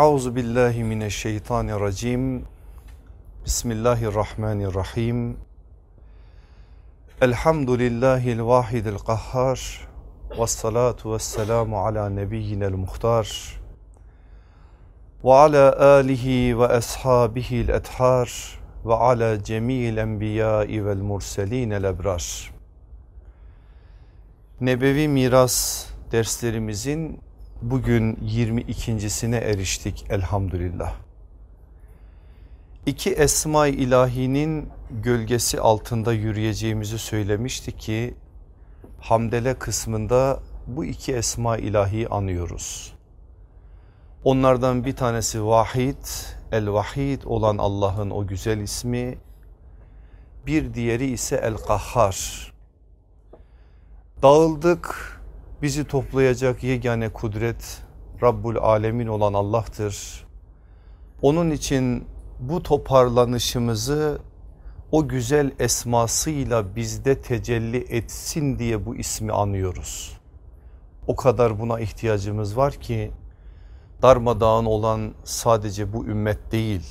Euzu billahi mineşşeytanirracim. Bismillahirrahmanirrahim. Elhamdülillahil vahidil kahhar. Ve salatu ve selamu ala nebiyyinel muhtar. Ve ala alihi ve ashabihil ethar. Ve ala cemil enbiyai vel murselinel ebrar. Nebevi miras derslerimizin bugün 22.sine eriştik elhamdülillah. İki Esma-i İlahi'nin gölgesi altında yürüyeceğimizi söylemiştik ki Hamdele kısmında bu iki Esma-i İlahi'yi anıyoruz. Onlardan bir tanesi Vahid, El-Vahid olan Allah'ın o güzel ismi. Bir diğeri ise El-Kahhar. Dağıldık, Bizi toplayacak yegane kudret Rabbul Alemin olan Allah'tır. Onun için bu toparlanışımızı o güzel esmasıyla bizde tecelli etsin diye bu ismi anıyoruz. O kadar buna ihtiyacımız var ki darmadağın olan sadece bu ümmet değil.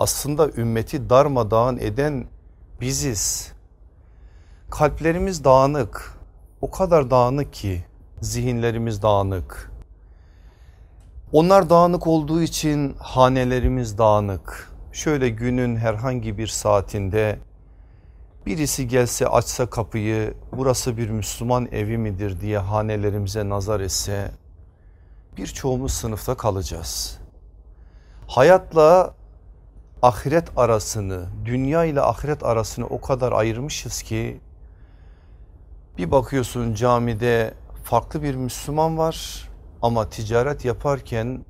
Aslında ümmeti darmadağın eden biziz. Kalplerimiz dağınık, o kadar dağınık ki zihinlerimiz dağınık. Onlar dağınık olduğu için hanelerimiz dağınık. Şöyle günün herhangi bir saatinde birisi gelse açsa kapıyı burası bir Müslüman evi midir diye hanelerimize nazar etse birçoğumuz sınıfta kalacağız. Hayatla ahiret arasını dünya ile ahiret arasını o kadar ayırmışız ki bir bakıyorsun camide farklı bir Müslüman var ama ticaret yaparken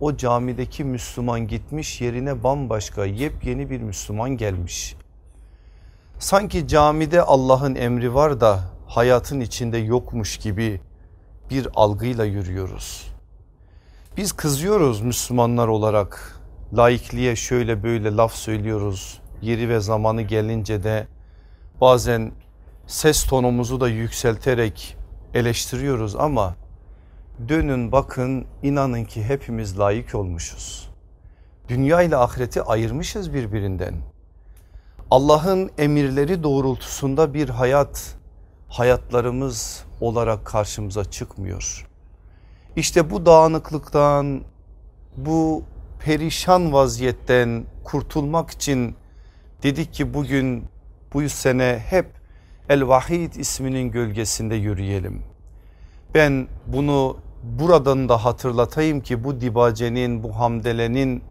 o camideki Müslüman gitmiş yerine bambaşka yepyeni bir Müslüman gelmiş. Sanki camide Allah'ın emri var da hayatın içinde yokmuş gibi bir algıyla yürüyoruz. Biz kızıyoruz Müslümanlar olarak laikliğe şöyle böyle laf söylüyoruz. Yeri ve zamanı gelince de bazen ses tonumuzu da yükselterek eleştiriyoruz ama dönün bakın inanın ki hepimiz layık olmuşuz. Dünya ile ahireti ayırmışız birbirinden. Allah'ın emirleri doğrultusunda bir hayat hayatlarımız olarak karşımıza çıkmıyor. İşte bu dağınıklıktan bu perişan vaziyetten kurtulmak için dedik ki bugün bu sene hep El Vahid isminin gölgesinde yürüyelim. Ben bunu buradan da hatırlatayım ki bu dibacenin bu hamdelenin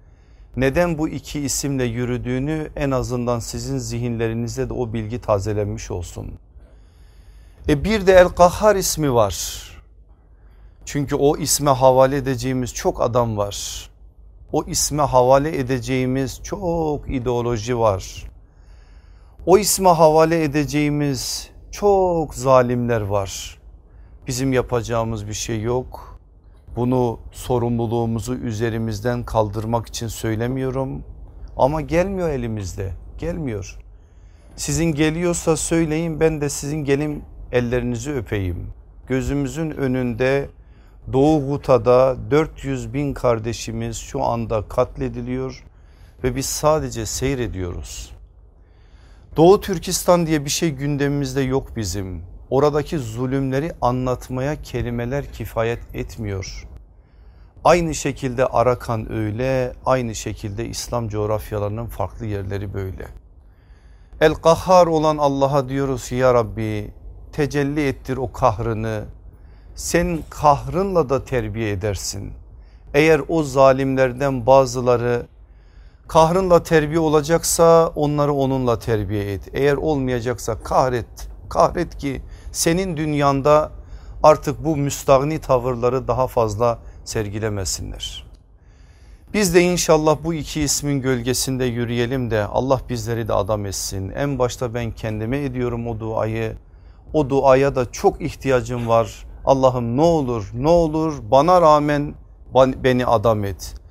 neden bu iki isimle yürüdüğünü en azından sizin zihinlerinizde de o bilgi tazelenmiş olsun. E bir de El Kahhar ismi var. Çünkü o isme havale edeceğimiz çok adam var. O isme havale edeceğimiz çok ideoloji var. O isme havale edeceğimiz çok zalimler var. Bizim yapacağımız bir şey yok. Bunu sorumluluğumuzu üzerimizden kaldırmak için söylemiyorum. Ama gelmiyor elimizde gelmiyor. Sizin geliyorsa söyleyin ben de sizin gelin ellerinizi öpeyim. Gözümüzün önünde Doğu Guta'da 400 bin kardeşimiz şu anda katlediliyor ve biz sadece seyrediyoruz. Doğu Türkistan diye bir şey gündemimizde yok bizim. Oradaki zulümleri anlatmaya kelimeler kifayet etmiyor. Aynı şekilde Arakan öyle, aynı şekilde İslam coğrafyalarının farklı yerleri böyle. El Kahhar olan Allah'a diyoruz ya Rabbi tecelli ettir o kahrını. Sen kahrınla da terbiye edersin. Eğer o zalimlerden bazıları Kahrınla terbiye olacaksa onları onunla terbiye et. Eğer olmayacaksa kahret. Kahret ki senin dünyanda artık bu müstahni tavırları daha fazla sergilemesinler. Biz de inşallah bu iki ismin gölgesinde yürüyelim de Allah bizleri de adam etsin. En başta ben kendime ediyorum o duayı. O duaya da çok ihtiyacım var. Allah'ım ne olur ne olur bana rağmen beni adam et.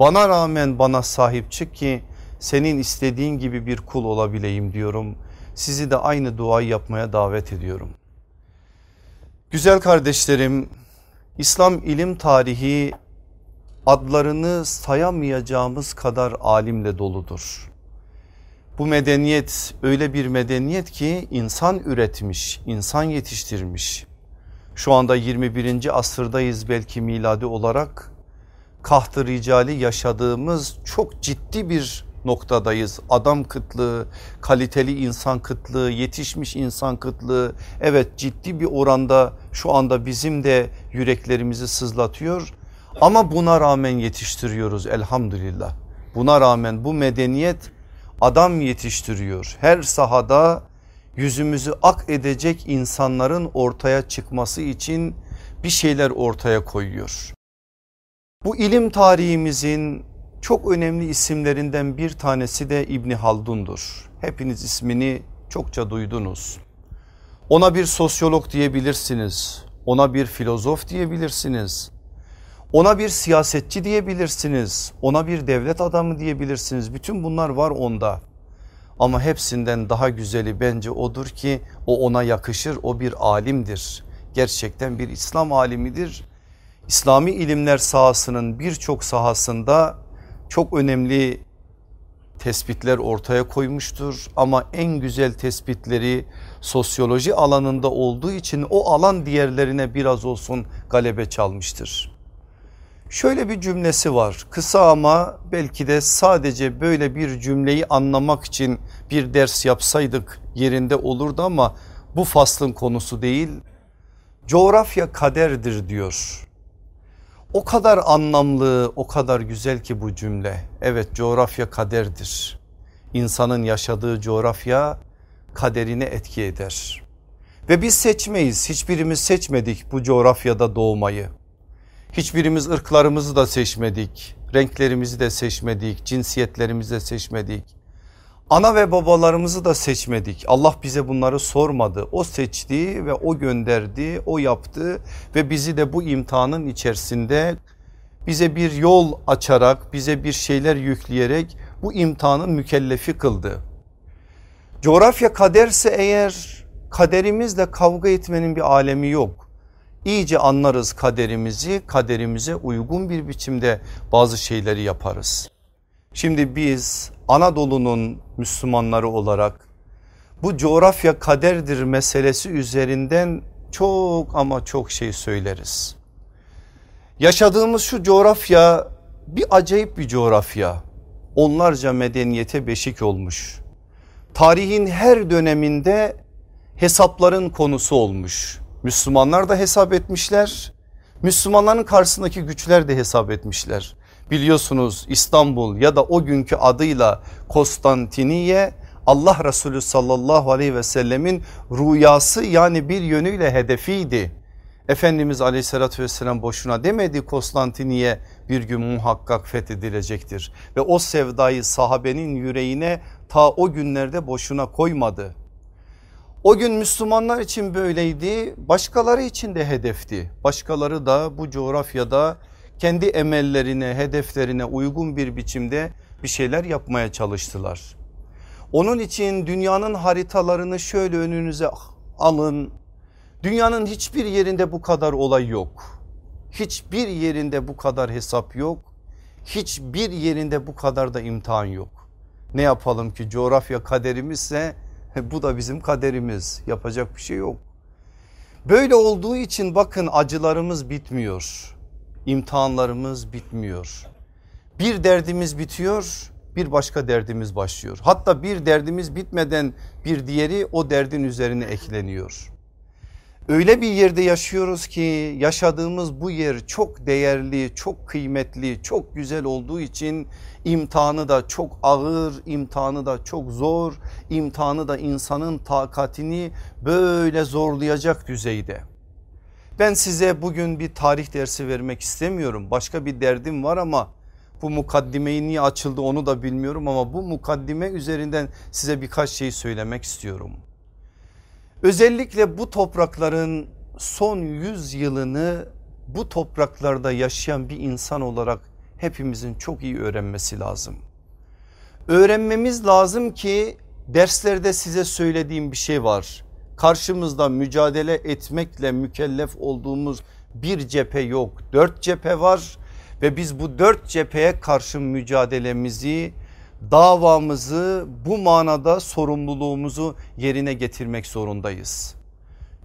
Bana rağmen bana sahip çık ki senin istediğin gibi bir kul olabileyim diyorum. Sizi de aynı duayı yapmaya davet ediyorum. Güzel kardeşlerim İslam ilim tarihi adlarını sayamayacağımız kadar alimle doludur. Bu medeniyet öyle bir medeniyet ki insan üretmiş, insan yetiştirmiş. Şu anda 21. asırdayız belki miladi olarak. Kahtı ricali yaşadığımız çok ciddi bir noktadayız. Adam kıtlığı, kaliteli insan kıtlığı, yetişmiş insan kıtlığı evet ciddi bir oranda şu anda bizim de yüreklerimizi sızlatıyor. Ama buna rağmen yetiştiriyoruz elhamdülillah. Buna rağmen bu medeniyet adam yetiştiriyor. Her sahada yüzümüzü ak edecek insanların ortaya çıkması için bir şeyler ortaya koyuyor. Bu ilim tarihimizin çok önemli isimlerinden bir tanesi de İbni Haldun'dur. Hepiniz ismini çokça duydunuz. Ona bir sosyolog diyebilirsiniz. Ona bir filozof diyebilirsiniz. Ona bir siyasetçi diyebilirsiniz. Ona bir devlet adamı diyebilirsiniz. Bütün bunlar var onda. Ama hepsinden daha güzeli bence odur ki o ona yakışır. O bir alimdir. Gerçekten bir İslam alimidir. İslami ilimler sahasının birçok sahasında çok önemli tespitler ortaya koymuştur ama en güzel tespitleri sosyoloji alanında olduğu için o alan diğerlerine biraz olsun galebe çalmıştır. Şöyle bir cümlesi var kısa ama belki de sadece böyle bir cümleyi anlamak için bir ders yapsaydık yerinde olurdu ama bu faslın konusu değil. Coğrafya kaderdir diyor. O kadar anlamlı o kadar güzel ki bu cümle. Evet coğrafya kaderdir. İnsanın yaşadığı coğrafya kaderine etki eder. Ve biz seçmeyiz hiçbirimiz seçmedik bu coğrafyada doğmayı. Hiçbirimiz ırklarımızı da seçmedik, renklerimizi de seçmedik, cinsiyetlerimizi de seçmedik. Ana ve babalarımızı da seçmedik. Allah bize bunları sormadı. O seçti ve o gönderdi, o yaptı ve bizi de bu imtihanın içerisinde bize bir yol açarak, bize bir şeyler yükleyerek bu imtihanın mükellefi kıldı. Coğrafya kaderse eğer kaderimizle kavga etmenin bir alemi yok iyice anlarız kaderimizi kaderimize uygun bir biçimde bazı şeyleri yaparız. Şimdi biz Anadolu'nun Müslümanları olarak bu coğrafya kaderdir meselesi üzerinden çok ama çok şey söyleriz. Yaşadığımız şu coğrafya bir acayip bir coğrafya. Onlarca medeniyete beşik olmuş. Tarihin her döneminde hesapların konusu olmuş. Müslümanlar da hesap etmişler. Müslümanların karşısındaki güçler de hesap etmişler. Biliyorsunuz İstanbul ya da o günkü adıyla Konstantiniye Allah Resulü sallallahu aleyhi ve sellemin rüyası yani bir yönüyle hedefiydi. Efendimiz aleyhissalatü vesselam boşuna demedi Konstantiniye bir gün muhakkak fethedilecektir. Ve o sevdayı sahabenin yüreğine ta o günlerde boşuna koymadı. O gün Müslümanlar için böyleydi başkaları için de hedefti. Başkaları da bu coğrafyada kendi emellerine hedeflerine uygun bir biçimde bir şeyler yapmaya çalıştılar. Onun için dünyanın haritalarını şöyle önünüze alın. Dünyanın hiçbir yerinde bu kadar olay yok. Hiçbir yerinde bu kadar hesap yok. Hiçbir yerinde bu kadar da imtihan yok. Ne yapalım ki coğrafya kaderimizse bu da bizim kaderimiz yapacak bir şey yok. Böyle olduğu için bakın acılarımız bitmiyor. İmtihanlarımız bitmiyor. Bir derdimiz bitiyor bir başka derdimiz başlıyor. Hatta bir derdimiz bitmeden bir diğeri o derdin üzerine ekleniyor. Öyle bir yerde yaşıyoruz ki yaşadığımız bu yer çok değerli, çok kıymetli, çok güzel olduğu için imtihanı da çok ağır, imtihanı da çok zor, imtihanı da insanın takatini böyle zorlayacak düzeyde. Ben size bugün bir tarih dersi vermek istemiyorum. Başka bir derdim var ama bu mukaddimeyi niye açıldı onu da bilmiyorum ama bu mukaddime üzerinden size birkaç şey söylemek istiyorum. Özellikle bu toprakların son 100 yılını bu topraklarda yaşayan bir insan olarak hepimizin çok iyi öğrenmesi lazım. Öğrenmemiz lazım ki derslerde size söylediğim bir şey var. Karşımızda mücadele etmekle mükellef olduğumuz bir cephe yok. Dört cephe var Ve biz bu dört cepheye karşı mücadelemizi davamızı bu manada sorumluluğumuzu yerine getirmek zorundayız.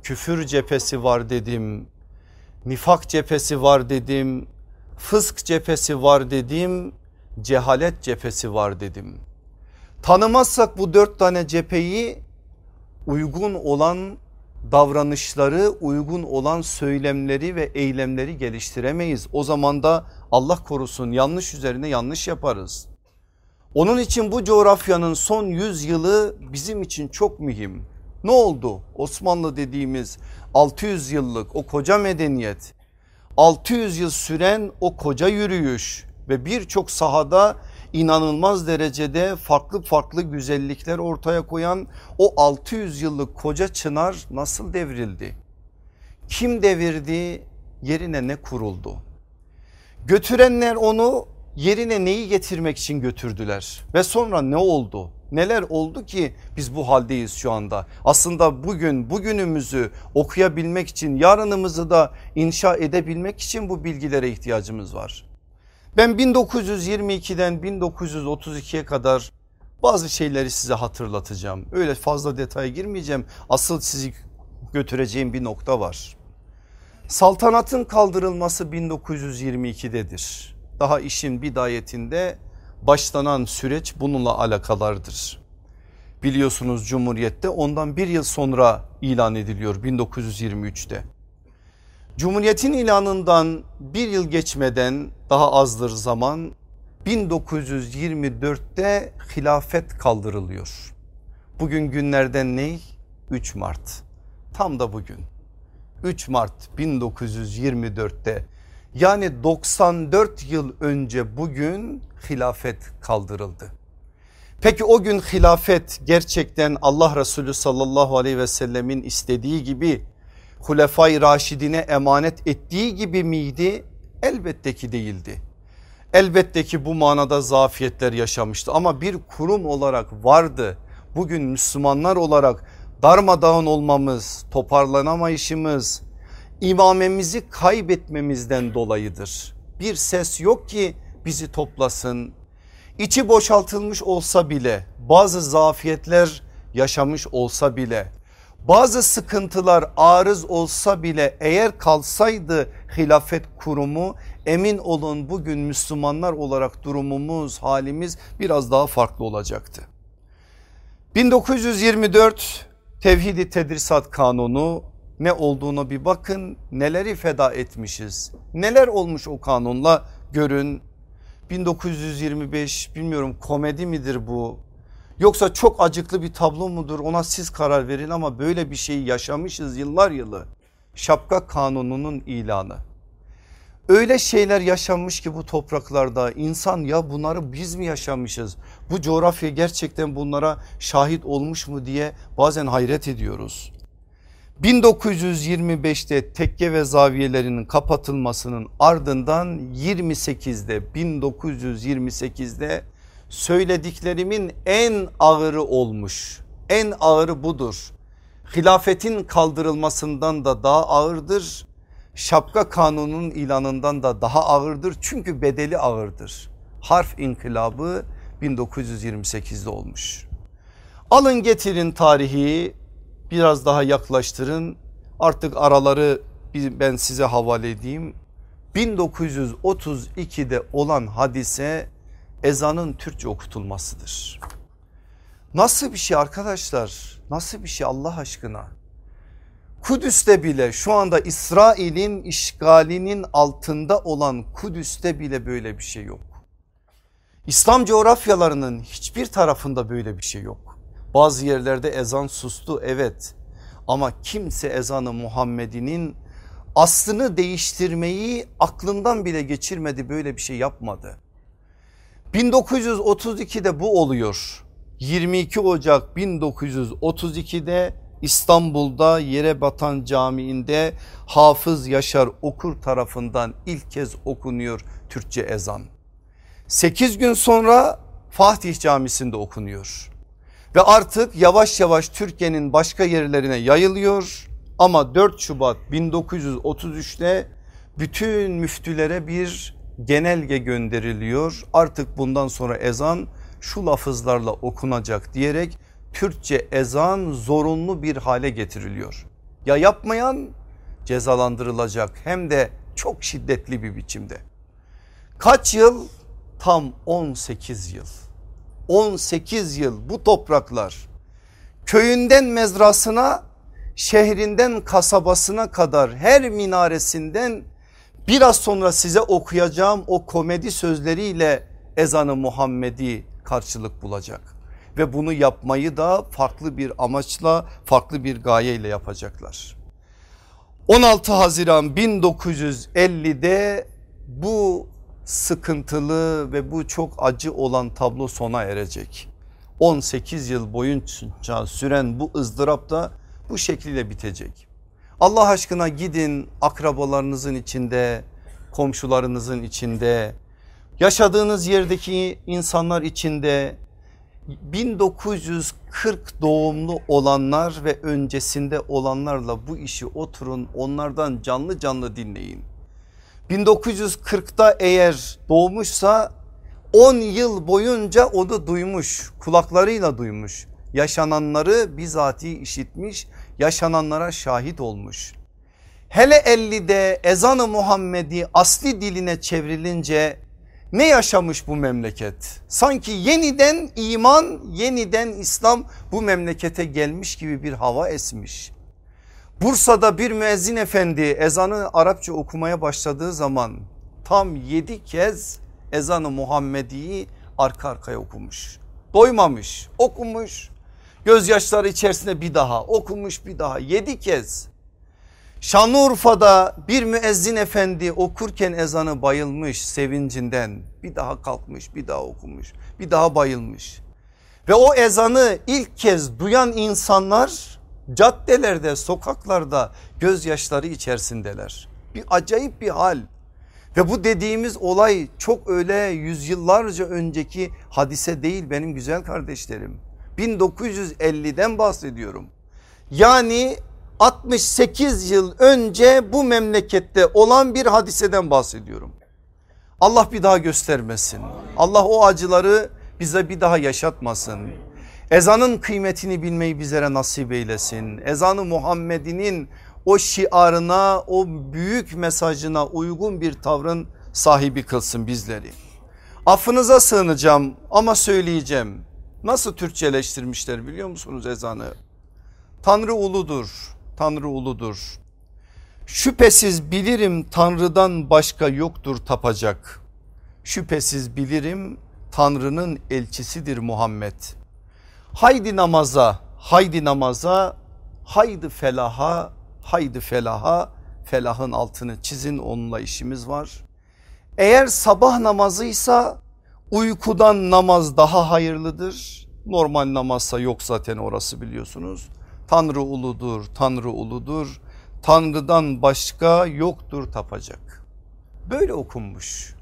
Küfür cephesi var dedim, nifak cephesi var dedim, fısk cephesi var dedim, cehalet cephesi var dedim. Tanımazsak bu dört tane cepheyi uygun olan davranışları uygun olan söylemleri ve eylemleri geliştiremeyiz. O zaman da Allah korusun yanlış üzerine yanlış yaparız. Onun için bu coğrafyanın son 100 yılı bizim için çok mühim. Ne oldu? Osmanlı dediğimiz 600 yıllık o koca medeniyet 600 yıl süren o koca yürüyüş ve birçok sahada inanılmaz derecede farklı farklı güzellikler ortaya koyan o 600 yıllık koca çınar nasıl devrildi? Kim devirdi? Yerine ne kuruldu? Götürenler onu yerine neyi getirmek için götürdüler ve sonra ne oldu? Neler oldu ki biz bu haldeyiz şu anda? Aslında bugün bugünümüzü okuyabilmek için yarınımızı da inşa edebilmek için bu bilgilere ihtiyacımız var. Ben 1922'den 1932'ye kadar bazı şeyleri size hatırlatacağım. Öyle fazla detaya girmeyeceğim. Asıl sizi götüreceğim bir nokta var. Saltanatın kaldırılması 1922'dedir. Daha işin bidayetinde başlanan süreç bununla alakalardır. Biliyorsunuz Cumhuriyet'te ondan bir yıl sonra ilan ediliyor 1923'te. Cumhuriyetin ilanından bir yıl geçmeden daha azdır zaman 1924'te hilafet kaldırılıyor. Bugün günlerden ne? 3 Mart. Tam da bugün. 3 Mart 1924'te yani 94 yıl önce bugün hilafet kaldırıldı. Peki o gün hilafet gerçekten Allah Resulü sallallahu aleyhi ve sellemin istediği gibi Hulefai Raşidine emanet ettiği gibi miydi? Elbette ki değildi. Elbette ki bu manada zafiyetler yaşamıştı ama bir kurum olarak vardı. Bugün Müslümanlar olarak darmadağın olmamız, toparlanamayışımız, imamemizi kaybetmemizden dolayıdır. Bir ses yok ki bizi toplasın. İçi boşaltılmış olsa bile bazı zafiyetler yaşamış olsa bile bazı sıkıntılar arız olsa bile eğer kalsaydı hilafet kurumu emin olun bugün Müslümanlar olarak durumumuz halimiz biraz daha farklı olacaktı. 1924 Tevhidi Tedrisat Kanunu ne olduğunu bir bakın neleri feda etmişiz neler olmuş o kanunla görün 1925 bilmiyorum komedi midir bu Yoksa çok acıklı bir tablo mudur ona siz karar verin ama böyle bir şeyi yaşamışız yıllar yılı. Şapka kanununun ilanı. Öyle şeyler yaşanmış ki bu topraklarda insan ya bunları biz mi yaşamışız? Bu coğrafya gerçekten bunlara şahit olmuş mu diye bazen hayret ediyoruz. 1925'te tekke ve zaviyelerinin kapatılmasının ardından 28'de 1928'de söylediklerimin en ağırı olmuş. En ağırı budur. Hilafetin kaldırılmasından da daha ağırdır. Şapka kanunun ilanından da daha ağırdır. Çünkü bedeli ağırdır. Harf inkılabı 1928'de olmuş. Alın getirin tarihi biraz daha yaklaştırın. Artık araları ben size havale edeyim. 1932'de olan hadise ezanın Türkçe okutulmasıdır. Nasıl bir şey arkadaşlar? Nasıl bir şey Allah aşkına? Kudüs'te bile şu anda İsrail'in işgalinin altında olan Kudüs'te bile böyle bir şey yok. İslam coğrafyalarının hiçbir tarafında böyle bir şey yok. Bazı yerlerde ezan sustu evet ama kimse ezanı Muhammed'inin aslını değiştirmeyi aklından bile geçirmedi böyle bir şey yapmadı. 1932'de bu oluyor. 22 Ocak 1932'de İstanbul'da Yerebatan Camii'nde Hafız Yaşar Okur tarafından ilk kez okunuyor Türkçe ezan. 8 gün sonra Fatih Camisi'nde okunuyor. Ve artık yavaş yavaş Türkiye'nin başka yerlerine yayılıyor. Ama 4 Şubat 1933'te bütün müftülere bir genelge gönderiliyor. Artık bundan sonra ezan şu lafızlarla okunacak diyerek Türkçe ezan zorunlu bir hale getiriliyor. Ya yapmayan cezalandırılacak hem de çok şiddetli bir biçimde. Kaç yıl? Tam 18 yıl. 18 yıl bu topraklar köyünden mezrasına şehrinden kasabasına kadar her minaresinden biraz sonra size okuyacağım o komedi sözleriyle ezanı Muhammedi karşılık bulacak. Ve bunu yapmayı da farklı bir amaçla farklı bir gayeyle yapacaklar. 16 Haziran 1950'de bu sıkıntılı ve bu çok acı olan tablo sona erecek. 18 yıl boyunca süren bu ızdırap da bu şekilde bitecek. Allah aşkına gidin akrabalarınızın içinde, komşularınızın içinde, yaşadığınız yerdeki insanlar içinde 1940 doğumlu olanlar ve öncesinde olanlarla bu işi oturun onlardan canlı canlı dinleyin. 1940'da eğer doğmuşsa 10 yıl boyunca onu duymuş kulaklarıyla duymuş yaşananları bizatihi işitmiş yaşananlara şahit olmuş. Hele 50'de ezanı Muhammedi asli diline çevrilince ne yaşamış bu memleket? Sanki yeniden iman, yeniden İslam bu memlekete gelmiş gibi bir hava esmiş. Bursa'da bir müezzin efendi ezanı Arapça okumaya başladığı zaman tam yedi kez ezanı Muhammedi'yi arka arkaya okumuş. Doymamış okumuş gözyaşları içerisinde bir daha okumuş bir daha yedi kez. Şanlıurfa'da bir müezzin efendi okurken ezanı bayılmış sevincinden bir daha kalkmış bir daha okumuş bir daha bayılmış. Ve o ezanı ilk kez duyan insanlar caddelerde sokaklarda gözyaşları içerisindeler. Bir acayip bir hal ve bu dediğimiz olay çok öyle yüzyıllarca önceki hadise değil benim güzel kardeşlerim. 1950'den bahsediyorum. Yani 68 yıl önce bu memlekette olan bir hadiseden bahsediyorum. Allah bir daha göstermesin. Allah o acıları bize bir daha yaşatmasın. Ezanın kıymetini bilmeyi bizlere nasip eylesin. Ezanı Muhammed'inin o şiarına o büyük mesajına uygun bir tavrın sahibi kılsın bizleri. Affınıza sığınacağım ama söyleyeceğim. Nasıl Türkçeleştirmişler biliyor musunuz ezanı? Tanrı uludur, Tanrı uludur. Şüphesiz bilirim Tanrı'dan başka yoktur tapacak. Şüphesiz bilirim Tanrı'nın elçisidir Muhammed. Haydi namaza, haydi namaza, haydi felaha, haydi felaha, felahın altını çizin onunla işimiz var. Eğer sabah namazıysa uykudan namaz daha hayırlıdır. Normal namazsa yok zaten orası biliyorsunuz. Tanrı uludur, Tanrı uludur. Tanrı'dan başka yoktur tapacak. Böyle okunmuş.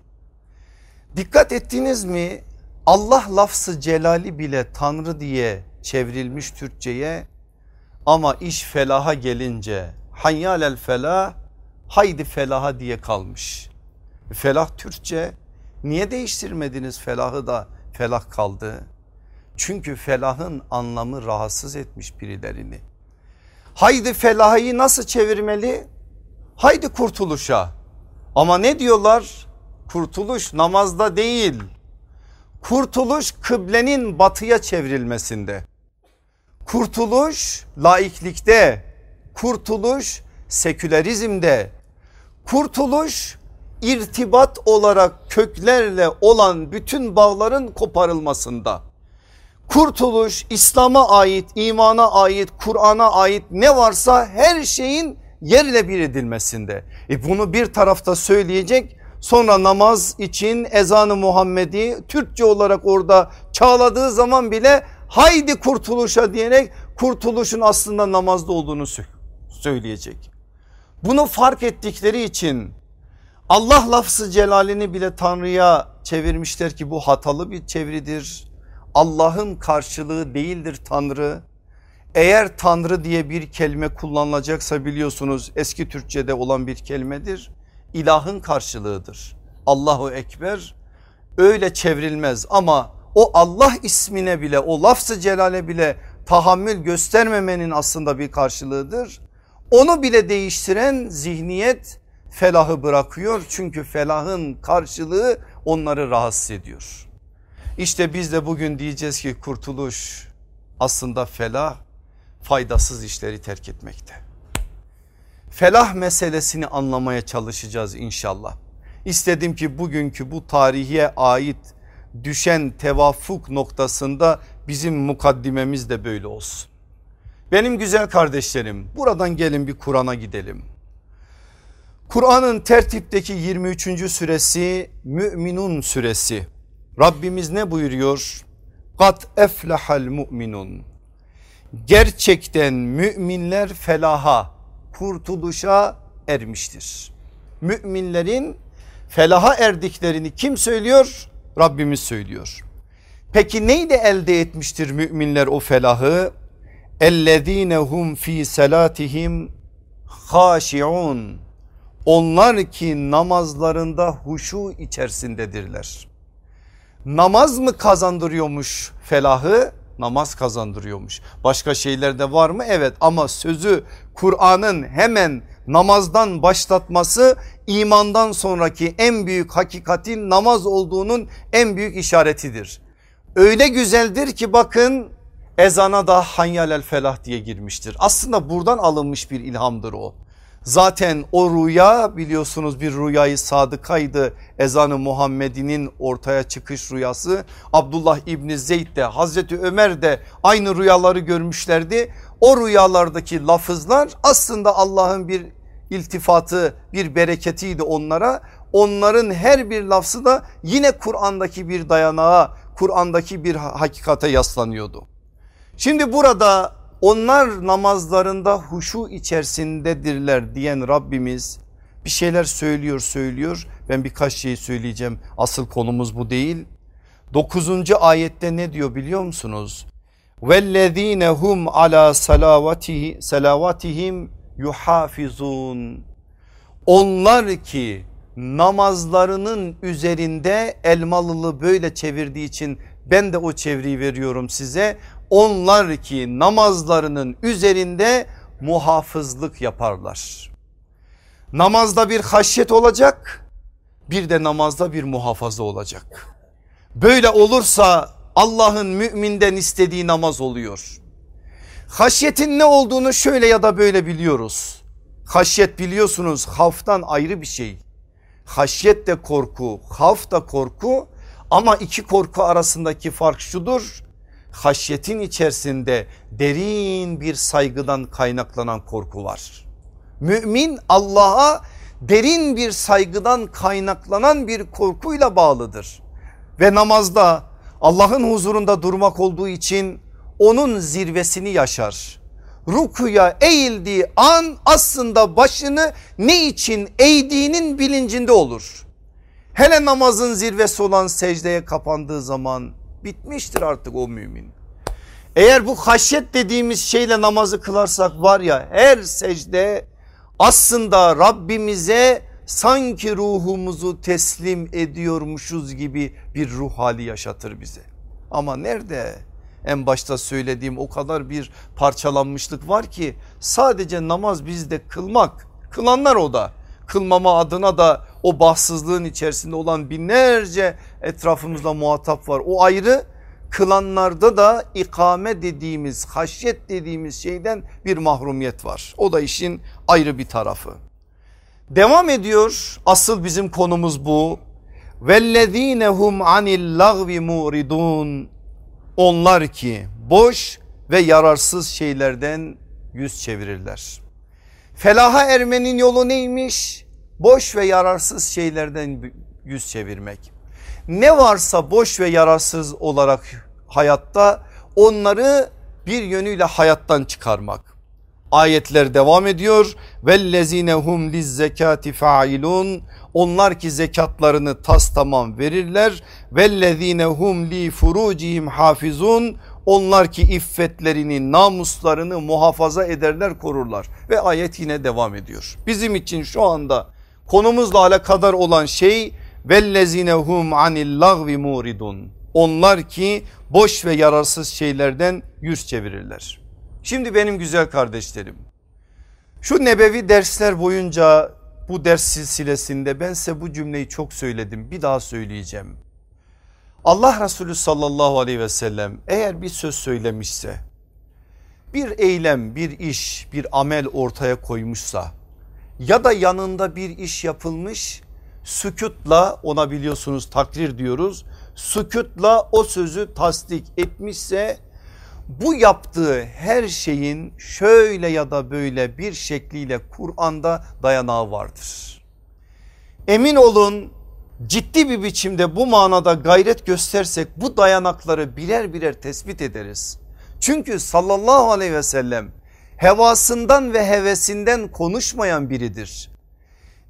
Dikkat ettiniz mi? Allah lafzı celali bile Tanrı diye çevrilmiş Türkçe'ye ama iş felaha gelince hayyalel felah haydi felaha diye kalmış. Felah Türkçe niye değiştirmediniz felahı da felah kaldı? Çünkü felahın anlamı rahatsız etmiş birilerini. Haydi felahı nasıl çevirmeli? Haydi kurtuluşa. Ama ne diyorlar? Kurtuluş namazda değil. Kurtuluş kıblenin batıya çevrilmesinde. Kurtuluş laiklikte. Kurtuluş sekülerizmde. Kurtuluş irtibat olarak köklerle olan bütün bağların koparılmasında. Kurtuluş İslam'a ait, imana ait, Kur'an'a ait ne varsa her şeyin yerle bir edilmesinde. E bunu bir tarafta söyleyecek sonra namaz için ezanı Muhammedi Türkçe olarak orada çağladığı zaman bile haydi kurtuluşa diyerek kurtuluşun aslında namazda olduğunu söyleyecek. Bunu fark ettikleri için Allah lafzı celalini bile Tanrı'ya çevirmişler ki bu hatalı bir çeviridir. Allah'ın karşılığı değildir Tanrı. Eğer Tanrı diye bir kelime kullanılacaksa biliyorsunuz eski Türkçe'de olan bir kelimedir. İlahın karşılığıdır. Allahu Ekber öyle çevrilmez ama o Allah ismine bile o lafzı celale bile tahammül göstermemenin aslında bir karşılığıdır. Onu bile değiştiren zihniyet felahı bırakıyor çünkü felahın karşılığı onları rahatsız ediyor. İşte biz de bugün diyeceğiz ki kurtuluş aslında felah faydasız işleri terk etmekte. Felah meselesini anlamaya çalışacağız inşallah. İstedim ki bugünkü bu tarihe ait düşen tevafuk noktasında bizim mukaddimemiz de böyle olsun. Benim güzel kardeşlerim buradan gelin bir Kur'an'a gidelim. Kur'an'ın tertipteki 23. süresi Müminun suresi. Rabbimiz ne buyuruyor? Kat eflahal mu'minun. Gerçekten müminler felaha, kurtuluşa ermiştir. Müminlerin felaha erdiklerini kim söylüyor? Rabbimiz söylüyor. Peki neyle elde etmiştir müminler o felahı? Ellezine hum fi salatihim haşiun. Onlar ki namazlarında huşu içerisindedirler. Namaz mı kazandırıyormuş felahı? Namaz kazandırıyormuş. Başka şeylerde var mı? Evet ama sözü Kur'an'ın hemen namazdan başlatması imandan sonraki en büyük hakikatin namaz olduğunun en büyük işaretidir. Öyle güzeldir ki bakın ezana da hanyal el felah diye girmiştir. Aslında buradan alınmış bir ilhamdır o. Zaten o rüya biliyorsunuz bir rüyayı sadıkaydı ezanı Muhammed'inin ortaya çıkış rüyası. Abdullah İbni Zeyd de Hazreti Ömer de aynı rüyaları görmüşlerdi. O rüyalardaki lafızlar aslında Allah'ın bir iltifatı bir bereketiydi onlara. Onların her bir lafzı da yine Kur'an'daki bir dayanağa Kur'an'daki bir hakikate yaslanıyordu. Şimdi burada onlar namazlarında huşu içerisindedirler diyen Rabbimiz bir şeyler söylüyor söylüyor. Ben birkaç şey söyleyeceğim asıl konumuz bu değil. Dokuzuncu ayette ne diyor biliyor musunuz? Vellezine hum ala salavatihi salavatihim yuhafizun. Onlar ki namazlarının üzerinde elmalılı böyle çevirdiği için ben de o çeviriyi veriyorum size. Onlar ki namazlarının üzerinde muhafızlık yaparlar. Namazda bir haşyet olacak bir de namazda bir muhafaza olacak. Böyle olursa Allah'ın müminden istediği namaz oluyor. Haşyetin ne olduğunu şöyle ya da böyle biliyoruz. Haşyet biliyorsunuz haftan ayrı bir şey. Haşyet de korku, haf da korku ama iki korku arasındaki fark şudur. Haşyetin içerisinde derin bir saygıdan kaynaklanan korku var. Mümin Allah'a derin bir saygıdan kaynaklanan bir korkuyla bağlıdır. Ve namazda Allah'ın huzurunda durmak olduğu için onun zirvesini yaşar. Rukuya eğildiği an aslında başını ne için eğdiğinin bilincinde olur. Hele namazın zirvesi olan secdeye kapandığı zaman bitmiştir artık o mümin. Eğer bu haşyet dediğimiz şeyle namazı kılarsak var ya her secde aslında Rabbimize sanki ruhumuzu teslim ediyormuşuz gibi bir ruh hali yaşatır bize. Ama nerede? En başta söylediğim o kadar bir parçalanmışlık var ki sadece namaz bizde kılmak kılanlar o da kılmama adına da o bahtsızlığın içerisinde olan binlerce etrafımızda muhatap var. O ayrı kılanlarda da ikame dediğimiz haşyet dediğimiz şeyden bir mahrumiyet var. O da işin ayrı bir tarafı. Devam ediyor asıl bizim konumuz bu. Vellezinehum anil lagvi muridun. Onlar ki boş ve yararsız şeylerden yüz çevirirler. Felaha ermenin yolu neymiş? Boş ve yararsız şeylerden yüz çevirmek. Ne varsa boş ve yararsız olarak hayatta onları bir yönüyle hayattan çıkarmak. Ayetler devam ediyor. Vellezine hum liz zekati failun. Onlar ki zekatlarını tas tamam verirler. Vellezine hum li furucihim hafizun. Onlar ki iffetlerini namuslarını muhafaza ederler korurlar. Ve ayet yine devam ediyor. Bizim için şu anda konumuzla alakadar olan şey Vellezine hum anil lagvi muridun. Onlar ki boş ve yararsız şeylerden yüz çevirirler. Şimdi benim güzel kardeşlerim şu nebevi dersler boyunca bu ders silsilesinde ben size bu cümleyi çok söyledim bir daha söyleyeceğim. Allah Resulü sallallahu aleyhi ve sellem eğer bir söz söylemişse bir eylem bir iş bir amel ortaya koymuşsa ya da yanında bir iş yapılmış sükutla ona biliyorsunuz takdir diyoruz sükutla o sözü tasdik etmişse bu yaptığı her şeyin şöyle ya da böyle bir şekliyle Kur'an'da dayanağı vardır. Emin olun ciddi bir biçimde bu manada gayret göstersek bu dayanakları birer birer tespit ederiz. Çünkü sallallahu aleyhi ve sellem hevasından ve hevesinden konuşmayan biridir.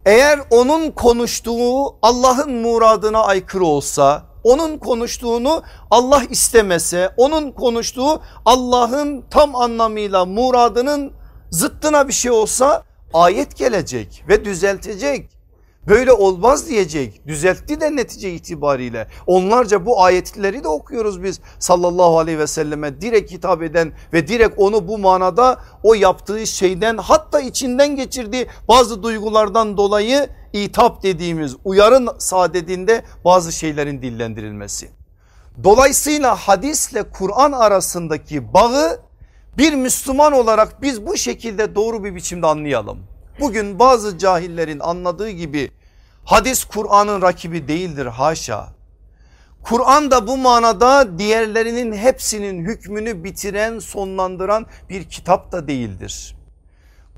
Eğer onun konuştuğu Allah'ın muradına aykırı olsa onun konuştuğunu Allah istemese onun konuştuğu Allah'ın tam anlamıyla muradının zıttına bir şey olsa ayet gelecek ve düzeltecek. Böyle olmaz diyecek düzeltti de netice itibariyle onlarca bu ayetleri de okuyoruz biz sallallahu aleyhi ve selleme direkt hitap eden ve direkt onu bu manada o yaptığı şeyden hatta içinden geçirdiği bazı duygulardan dolayı itap dediğimiz uyarın saadetinde bazı şeylerin dillendirilmesi. Dolayısıyla hadisle Kur'an arasındaki bağı bir Müslüman olarak biz bu şekilde doğru bir biçimde anlayalım. Bugün bazı cahillerin anladığı gibi hadis Kur'an'ın rakibi değildir haşa. Kur'an da bu manada diğerlerinin hepsinin hükmünü bitiren sonlandıran bir kitap da değildir.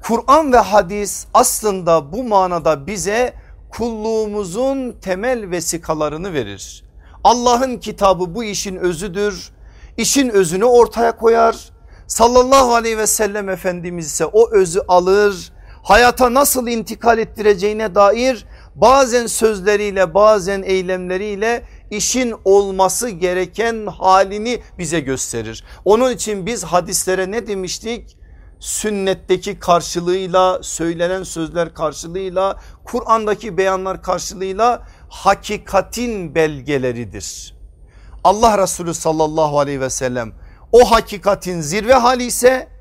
Kur'an ve hadis aslında bu manada bize kulluğumuzun temel vesikalarını verir. Allah'ın kitabı bu işin özüdür. İşin özünü ortaya koyar. Sallallahu aleyhi ve sellem Efendimiz ise o özü alır. Hayata nasıl intikal ettireceğine dair bazen sözleriyle bazen eylemleriyle işin olması gereken halini bize gösterir. Onun için biz hadislere ne demiştik? sünnetteki karşılığıyla söylenen sözler karşılığıyla Kur'an'daki beyanlar karşılığıyla hakikatin belgeleridir. Allah Resulü sallallahu aleyhi ve sellem o hakikatin zirve hali ise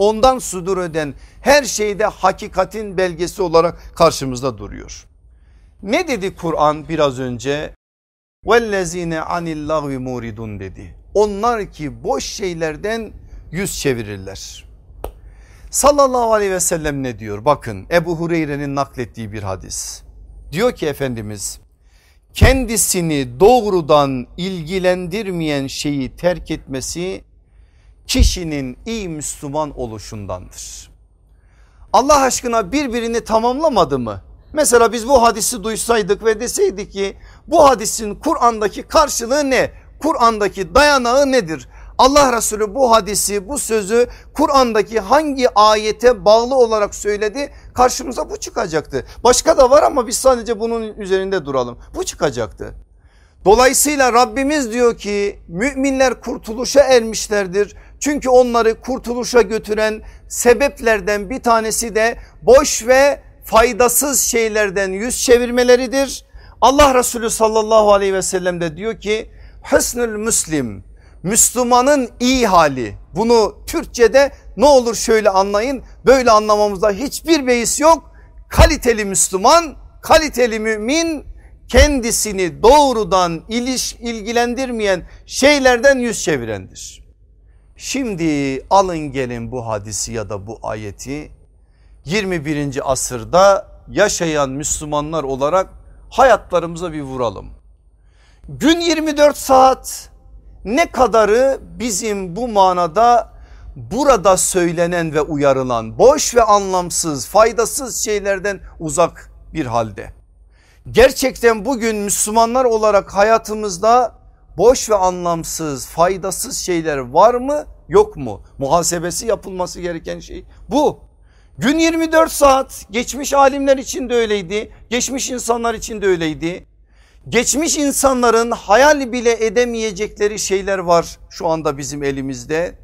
ondan sudur eden her şeyde hakikatin belgesi olarak karşımızda duruyor. Ne dedi Kur'an biraz önce? Vellezine anil lagvi muridun dedi. Onlar ki boş şeylerden yüz çevirirler. Sallallahu aleyhi ve sellem ne diyor? Bakın Ebu Hureyre'nin naklettiği bir hadis. Diyor ki Efendimiz kendisini doğrudan ilgilendirmeyen şeyi terk etmesi kişinin iyi Müslüman oluşundandır. Allah aşkına birbirini tamamlamadı mı? Mesela biz bu hadisi duysaydık ve deseydik ki bu hadisin Kur'an'daki karşılığı ne? Kur'an'daki dayanağı nedir? Allah Resulü bu hadisi bu sözü Kur'an'daki hangi ayete bağlı olarak söyledi karşımıza bu çıkacaktı. Başka da var ama biz sadece bunun üzerinde duralım. Bu çıkacaktı. Dolayısıyla Rabbimiz diyor ki müminler kurtuluşa ermişlerdir. Çünkü onları kurtuluşa götüren sebeplerden bir tanesi de boş ve faydasız şeylerden yüz çevirmeleridir. Allah Resulü sallallahu aleyhi ve sellem de diyor ki husnül müslim Müslümanın iyi hali bunu Türkçe'de ne olur şöyle anlayın böyle anlamamızda hiçbir beis yok. Kaliteli Müslüman kaliteli mümin kendisini doğrudan iliş, ilgilendirmeyen şeylerden yüz çevirendir. Şimdi alın gelin bu hadisi ya da bu ayeti 21. asırda yaşayan Müslümanlar olarak hayatlarımıza bir vuralım. Gün 24 saat ne kadarı bizim bu manada burada söylenen ve uyarılan boş ve anlamsız faydasız şeylerden uzak bir halde. Gerçekten bugün Müslümanlar olarak hayatımızda boş ve anlamsız faydasız şeyler var mı yok mu? Muhasebesi yapılması gereken şey bu. Gün 24 saat geçmiş alimler için de öyleydi. Geçmiş insanlar için de öyleydi. Geçmiş insanların hayal bile edemeyecekleri şeyler var şu anda bizim elimizde.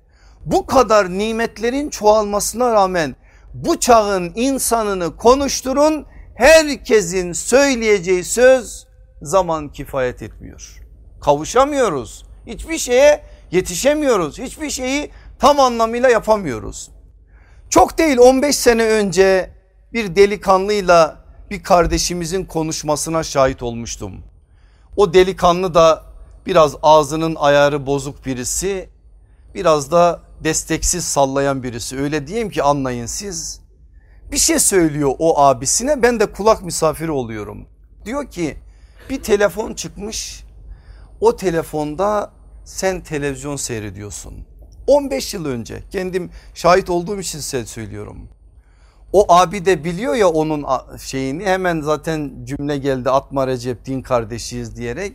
Bu kadar nimetlerin çoğalmasına rağmen bu çağın insanını konuşturun herkesin söyleyeceği söz zaman kifayet etmiyor. Kavuşamıyoruz. Hiçbir şeye yetişemiyoruz. Hiçbir şeyi tam anlamıyla yapamıyoruz. Çok değil 15 sene önce bir delikanlıyla bir kardeşimizin konuşmasına şahit olmuştum. O delikanlı da biraz ağzının ayarı bozuk birisi biraz da desteksiz sallayan birisi öyle diyeyim ki anlayın siz. Bir şey söylüyor o abisine ben de kulak misafiri oluyorum. Diyor ki bir telefon çıkmış o telefonda sen televizyon seyrediyorsun. 15 yıl önce kendim şahit olduğum için size söylüyorum. O abi de biliyor ya onun şeyini hemen zaten cümle geldi atma Recep din kardeşiyiz diyerek.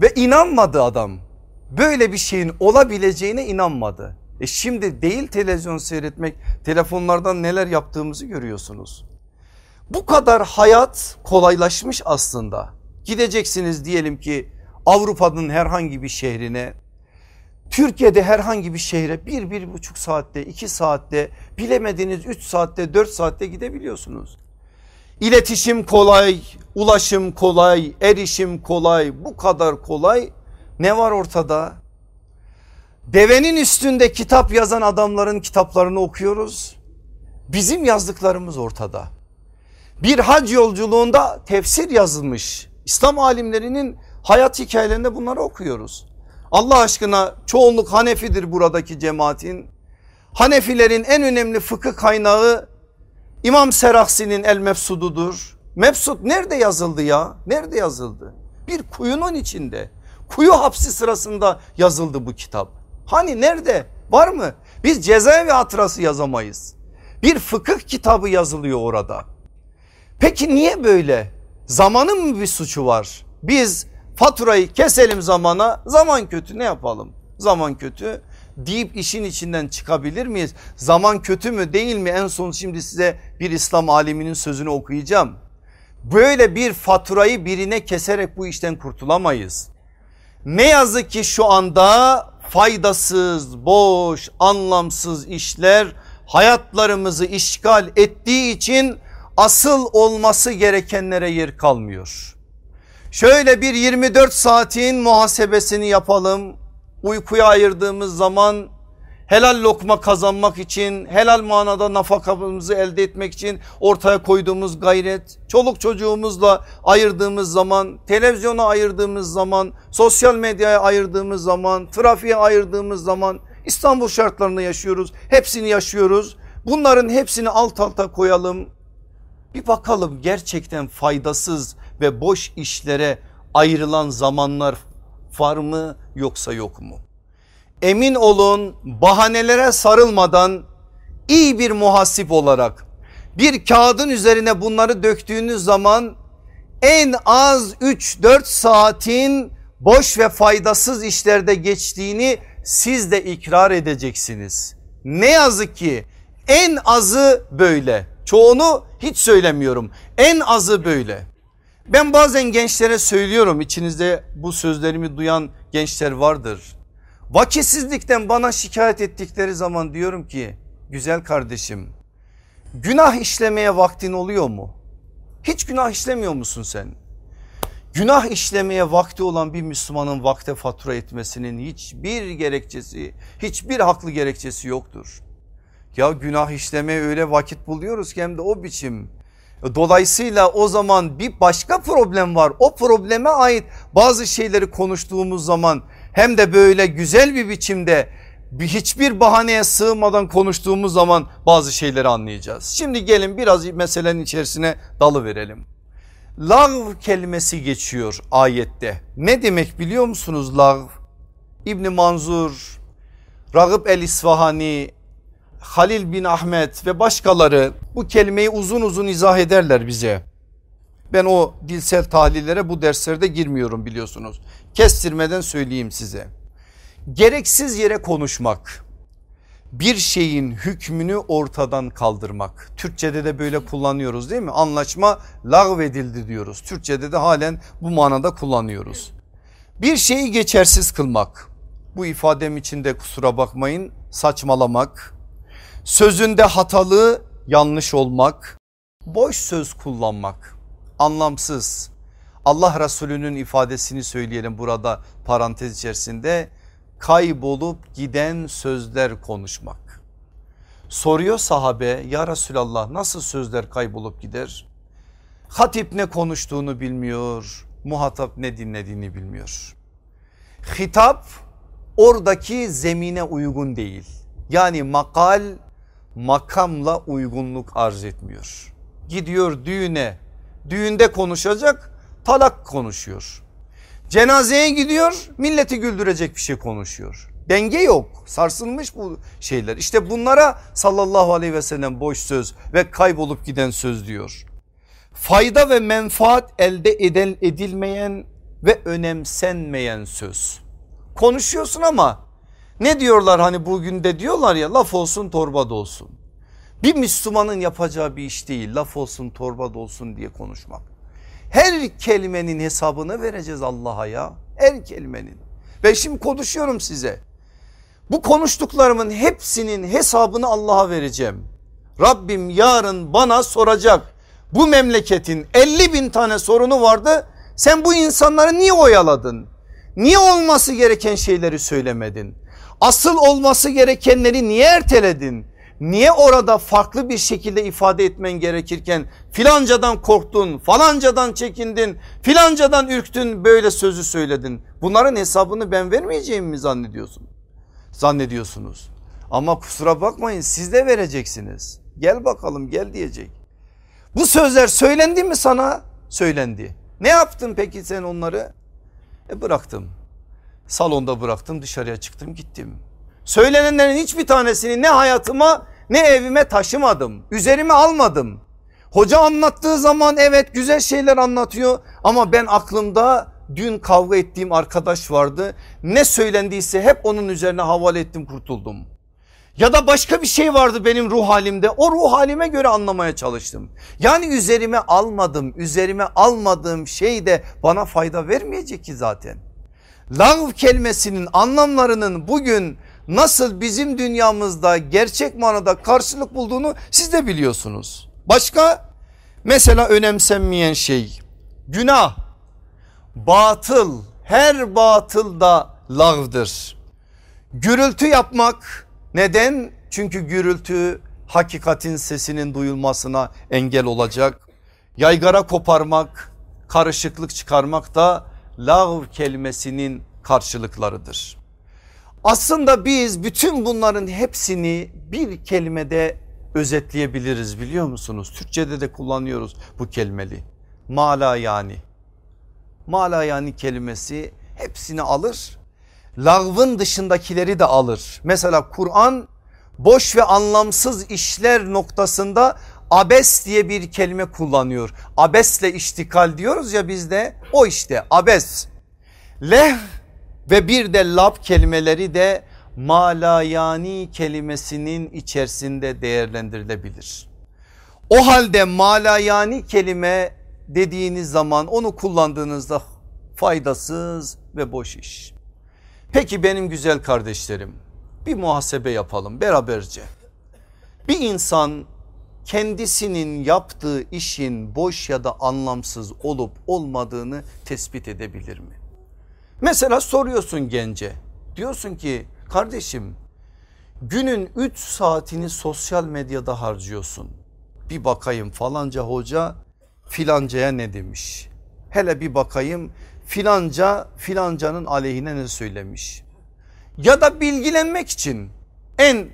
Ve inanmadı adam. Böyle bir şeyin olabileceğine inanmadı. E şimdi değil televizyon seyretmek telefonlardan neler yaptığımızı görüyorsunuz. Bu kadar hayat kolaylaşmış aslında. Gideceksiniz diyelim ki Avrupa'nın herhangi bir şehrine Türkiye'de herhangi bir şehre bir, bir buçuk saatte, iki saatte bilemediğiniz üç saatte, dört saatte gidebiliyorsunuz. İletişim kolay, ulaşım kolay, erişim kolay, bu kadar kolay. Ne var ortada? Devenin üstünde kitap yazan adamların kitaplarını okuyoruz. Bizim yazdıklarımız ortada. Bir hac yolculuğunda tefsir yazılmış. İslam alimlerinin hayat hikayelerinde bunları okuyoruz. Allah aşkına çoğunluk Hanefidir buradaki cemaatin. Hanefilerin en önemli fıkıh kaynağı İmam Seraksi'nin El Mefsududur. Mefsud nerede yazıldı ya? Nerede yazıldı? Bir kuyunun içinde. Kuyu hapsi sırasında yazıldı bu kitap. Hani nerede? Var mı? Biz cezaevi hatırası yazamayız. Bir fıkıh kitabı yazılıyor orada. Peki niye böyle? Zamanın mı bir suçu var? Biz faturayı keselim zamana zaman kötü ne yapalım? Zaman kötü deyip işin içinden çıkabilir miyiz? Zaman kötü mü değil mi? En son şimdi size bir İslam aliminin sözünü okuyacağım. Böyle bir faturayı birine keserek bu işten kurtulamayız. Ne yazık ki şu anda faydasız, boş, anlamsız işler hayatlarımızı işgal ettiği için asıl olması gerekenlere yer kalmıyor. Şöyle bir 24 saatin muhasebesini yapalım. Uykuya ayırdığımız zaman helal lokma kazanmak için helal manada nafakamızı elde etmek için ortaya koyduğumuz gayret çoluk çocuğumuzla ayırdığımız zaman televizyona ayırdığımız zaman sosyal medyaya ayırdığımız zaman trafiğe ayırdığımız zaman İstanbul şartlarını yaşıyoruz hepsini yaşıyoruz bunların hepsini alt alta koyalım bir bakalım gerçekten faydasız ve boş işlere ayrılan zamanlar var mı yoksa yok mu? Emin olun bahanelere sarılmadan iyi bir muhasip olarak bir kağıdın üzerine bunları döktüğünüz zaman en az 3-4 saatin boş ve faydasız işlerde geçtiğini siz de ikrar edeceksiniz. Ne yazık ki en azı böyle. Çoğunu hiç söylemiyorum. En azı böyle. Ben bazen gençlere söylüyorum içinizde bu sözlerimi duyan gençler vardır. Vakitsizlikten bana şikayet ettikleri zaman diyorum ki güzel kardeşim günah işlemeye vaktin oluyor mu? Hiç günah işlemiyor musun sen? Günah işlemeye vakti olan bir Müslümanın vakte fatura etmesinin hiçbir gerekçesi, hiçbir haklı gerekçesi yoktur. Ya günah işlemeye öyle vakit buluyoruz ki hem de o biçim. Dolayısıyla o zaman bir başka problem var. O probleme ait bazı şeyleri konuştuğumuz zaman hem de böyle güzel bir biçimde hiçbir bahaneye sığmadan konuştuğumuz zaman bazı şeyleri anlayacağız. Şimdi gelin biraz meselenin içerisine dalı verelim. Lav kelimesi geçiyor ayette. Ne demek biliyor musunuz lav? İbni Manzur, Ragıp el İsfahani, Halil bin Ahmet ve başkaları bu kelimeyi uzun uzun izah ederler bize. Ben o dilsel tahlillere bu derslerde girmiyorum biliyorsunuz. Kestirmeden söyleyeyim size. Gereksiz yere konuşmak, bir şeyin hükmünü ortadan kaldırmak. Türkçede de böyle kullanıyoruz değil mi? Anlaşma lağvedildi diyoruz. Türkçede de halen bu manada kullanıyoruz. Bir şeyi geçersiz kılmak. Bu ifadem içinde kusura bakmayın saçmalamak, sözünde hatalı yanlış olmak, boş söz kullanmak, anlamsız, Allah Resulü'nün ifadesini söyleyelim burada parantez içerisinde kaybolup giden sözler konuşmak. Soruyor sahabe ya Resulallah nasıl sözler kaybolup gider? Hatip ne konuştuğunu bilmiyor, muhatap ne dinlediğini bilmiyor. Hitap oradaki zemine uygun değil. Yani makal makamla uygunluk arz etmiyor. Gidiyor düğüne, düğünde konuşacak talak konuşuyor. Cenazeye gidiyor milleti güldürecek bir şey konuşuyor. Denge yok sarsılmış bu şeyler. İşte bunlara sallallahu aleyhi ve sellem boş söz ve kaybolup giden söz diyor. Fayda ve menfaat elde edil, edilmeyen ve önemsenmeyen söz. Konuşuyorsun ama ne diyorlar hani bugün de diyorlar ya laf olsun torba olsun. Bir Müslümanın yapacağı bir iş değil laf olsun torba olsun diye konuşmak. Her kelimenin hesabını vereceğiz Allah'a ya. Her kelimenin. Ve şimdi konuşuyorum size. Bu konuştuklarımın hepsinin hesabını Allah'a vereceğim. Rabbim yarın bana soracak. Bu memleketin 50 bin tane sorunu vardı. Sen bu insanları niye oyaladın? Niye olması gereken şeyleri söylemedin? Asıl olması gerekenleri niye erteledin? Niye orada farklı bir şekilde ifade etmen gerekirken filancadan korktun, falancadan çekindin, filancadan ürktün böyle sözü söyledin. Bunların hesabını ben vermeyeceğimi mi zannediyorsun? Zannediyorsunuz. Ama kusura bakmayın siz de vereceksiniz. Gel bakalım gel diyecek. Bu sözler söylendi mi sana? Söylendi. Ne yaptın peki sen onları? E bıraktım. Salonda bıraktım dışarıya çıktım gittim. Söylenenlerin hiçbir tanesini ne hayatıma ne evime taşımadım. Üzerime almadım. Hoca anlattığı zaman evet güzel şeyler anlatıyor ama ben aklımda dün kavga ettiğim arkadaş vardı. Ne söylendiyse hep onun üzerine havale ettim kurtuldum. Ya da başka bir şey vardı benim ruh halimde o ruh halime göre anlamaya çalıştım. Yani üzerime almadım üzerime almadığım şey de bana fayda vermeyecek ki zaten. Lağv kelimesinin anlamlarının bugün nasıl bizim dünyamızda gerçek manada karşılık bulduğunu siz de biliyorsunuz. Başka mesela önemsenmeyen şey günah, batıl her batıl da lağvdır. Gürültü yapmak neden? Çünkü gürültü hakikatin sesinin duyulmasına engel olacak. Yaygara koparmak, karışıklık çıkarmak da lağv kelimesinin karşılıklarıdır. Aslında biz bütün bunların hepsini bir kelimede özetleyebiliriz biliyor musunuz? Türkçede de kullanıyoruz bu kelimeli. Mala yani. Mala yani kelimesi hepsini alır. Lağvın dışındakileri de alır. Mesela Kur'an boş ve anlamsız işler noktasında abes diye bir kelime kullanıyor. Abesle iştikal diyoruz ya bizde o işte abes. Leh ve bir de lab kelimeleri de malayani kelimesinin içerisinde değerlendirilebilir. O halde malayani kelime dediğiniz zaman onu kullandığınızda faydasız ve boş iş. Peki benim güzel kardeşlerim bir muhasebe yapalım beraberce. Bir insan kendisinin yaptığı işin boş ya da anlamsız olup olmadığını tespit edebilir mi? Mesela soruyorsun gence diyorsun ki kardeşim günün 3 saatini sosyal medyada harcıyorsun. Bir bakayım falanca hoca filancaya ne demiş? Hele bir bakayım filanca filancanın aleyhine ne söylemiş? Ya da bilgilenmek için en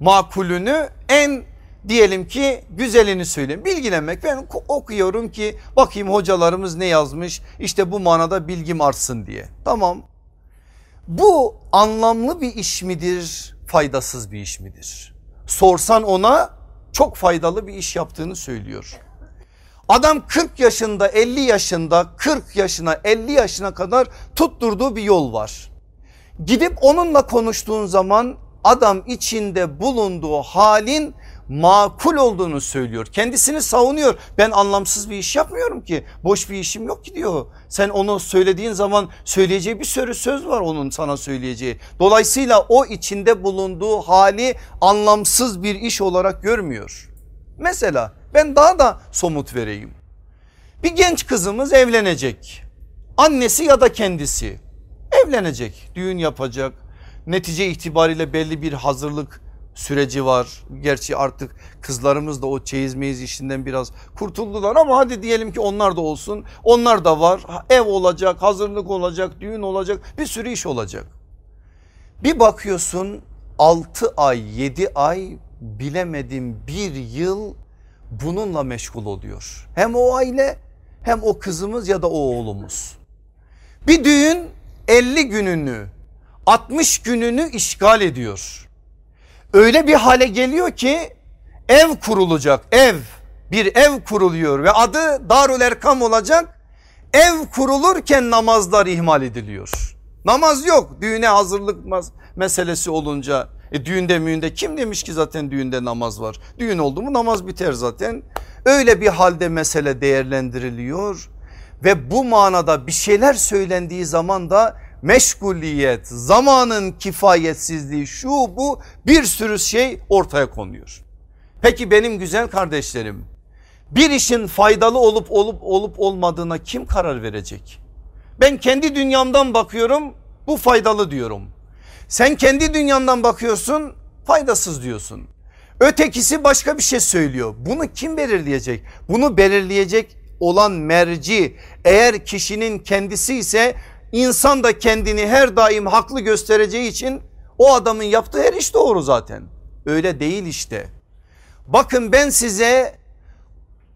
makulünü en diyelim ki güzelini söyleyeyim. Bilgilenmek ben okuyorum ki bakayım hocalarımız ne yazmış işte bu manada bilgim artsın diye. Tamam bu anlamlı bir iş midir faydasız bir iş midir? Sorsan ona çok faydalı bir iş yaptığını söylüyor. Adam 40 yaşında 50 yaşında 40 yaşına 50 yaşına kadar tutturduğu bir yol var. Gidip onunla konuştuğun zaman adam içinde bulunduğu halin makul olduğunu söylüyor. Kendisini savunuyor. Ben anlamsız bir iş yapmıyorum ki. Boş bir işim yok ki diyor. Sen onu söylediğin zaman söyleyeceği bir sürü söz var onun sana söyleyeceği. Dolayısıyla o içinde bulunduğu hali anlamsız bir iş olarak görmüyor. Mesela ben daha da somut vereyim. Bir genç kızımız evlenecek. Annesi ya da kendisi evlenecek, düğün yapacak. Netice itibariyle belli bir hazırlık süreci var. Gerçi artık kızlarımız da o çeyiz meyiz işinden biraz kurtuldular ama hadi diyelim ki onlar da olsun. Onlar da var. Ev olacak, hazırlık olacak, düğün olacak, bir sürü iş olacak. Bir bakıyorsun 6 ay 7 ay bilemedim bir yıl bununla meşgul oluyor. Hem o aile hem o kızımız ya da o oğlumuz. Bir düğün 50 gününü 60 gününü işgal ediyor. Öyle bir hale geliyor ki ev kurulacak ev bir ev kuruluyor ve adı Darül Erkam olacak. Ev kurulurken namazlar ihmal ediliyor. Namaz yok düğüne hazırlık meselesi olunca e düğünde müğünde kim demiş ki zaten düğünde namaz var. Düğün oldu mu namaz biter zaten. Öyle bir halde mesele değerlendiriliyor ve bu manada bir şeyler söylendiği zaman da meşguliyet, zamanın kifayetsizliği şu bu bir sürü şey ortaya konuyor. Peki benim güzel kardeşlerim bir işin faydalı olup olup olup olmadığına kim karar verecek? Ben kendi dünyamdan bakıyorum bu faydalı diyorum. Sen kendi dünyandan bakıyorsun faydasız diyorsun. Ötekisi başka bir şey söylüyor. Bunu kim belirleyecek? Bunu belirleyecek olan merci eğer kişinin kendisi ise insan da kendini her daim haklı göstereceği için o adamın yaptığı her iş doğru zaten. Öyle değil işte. Bakın ben size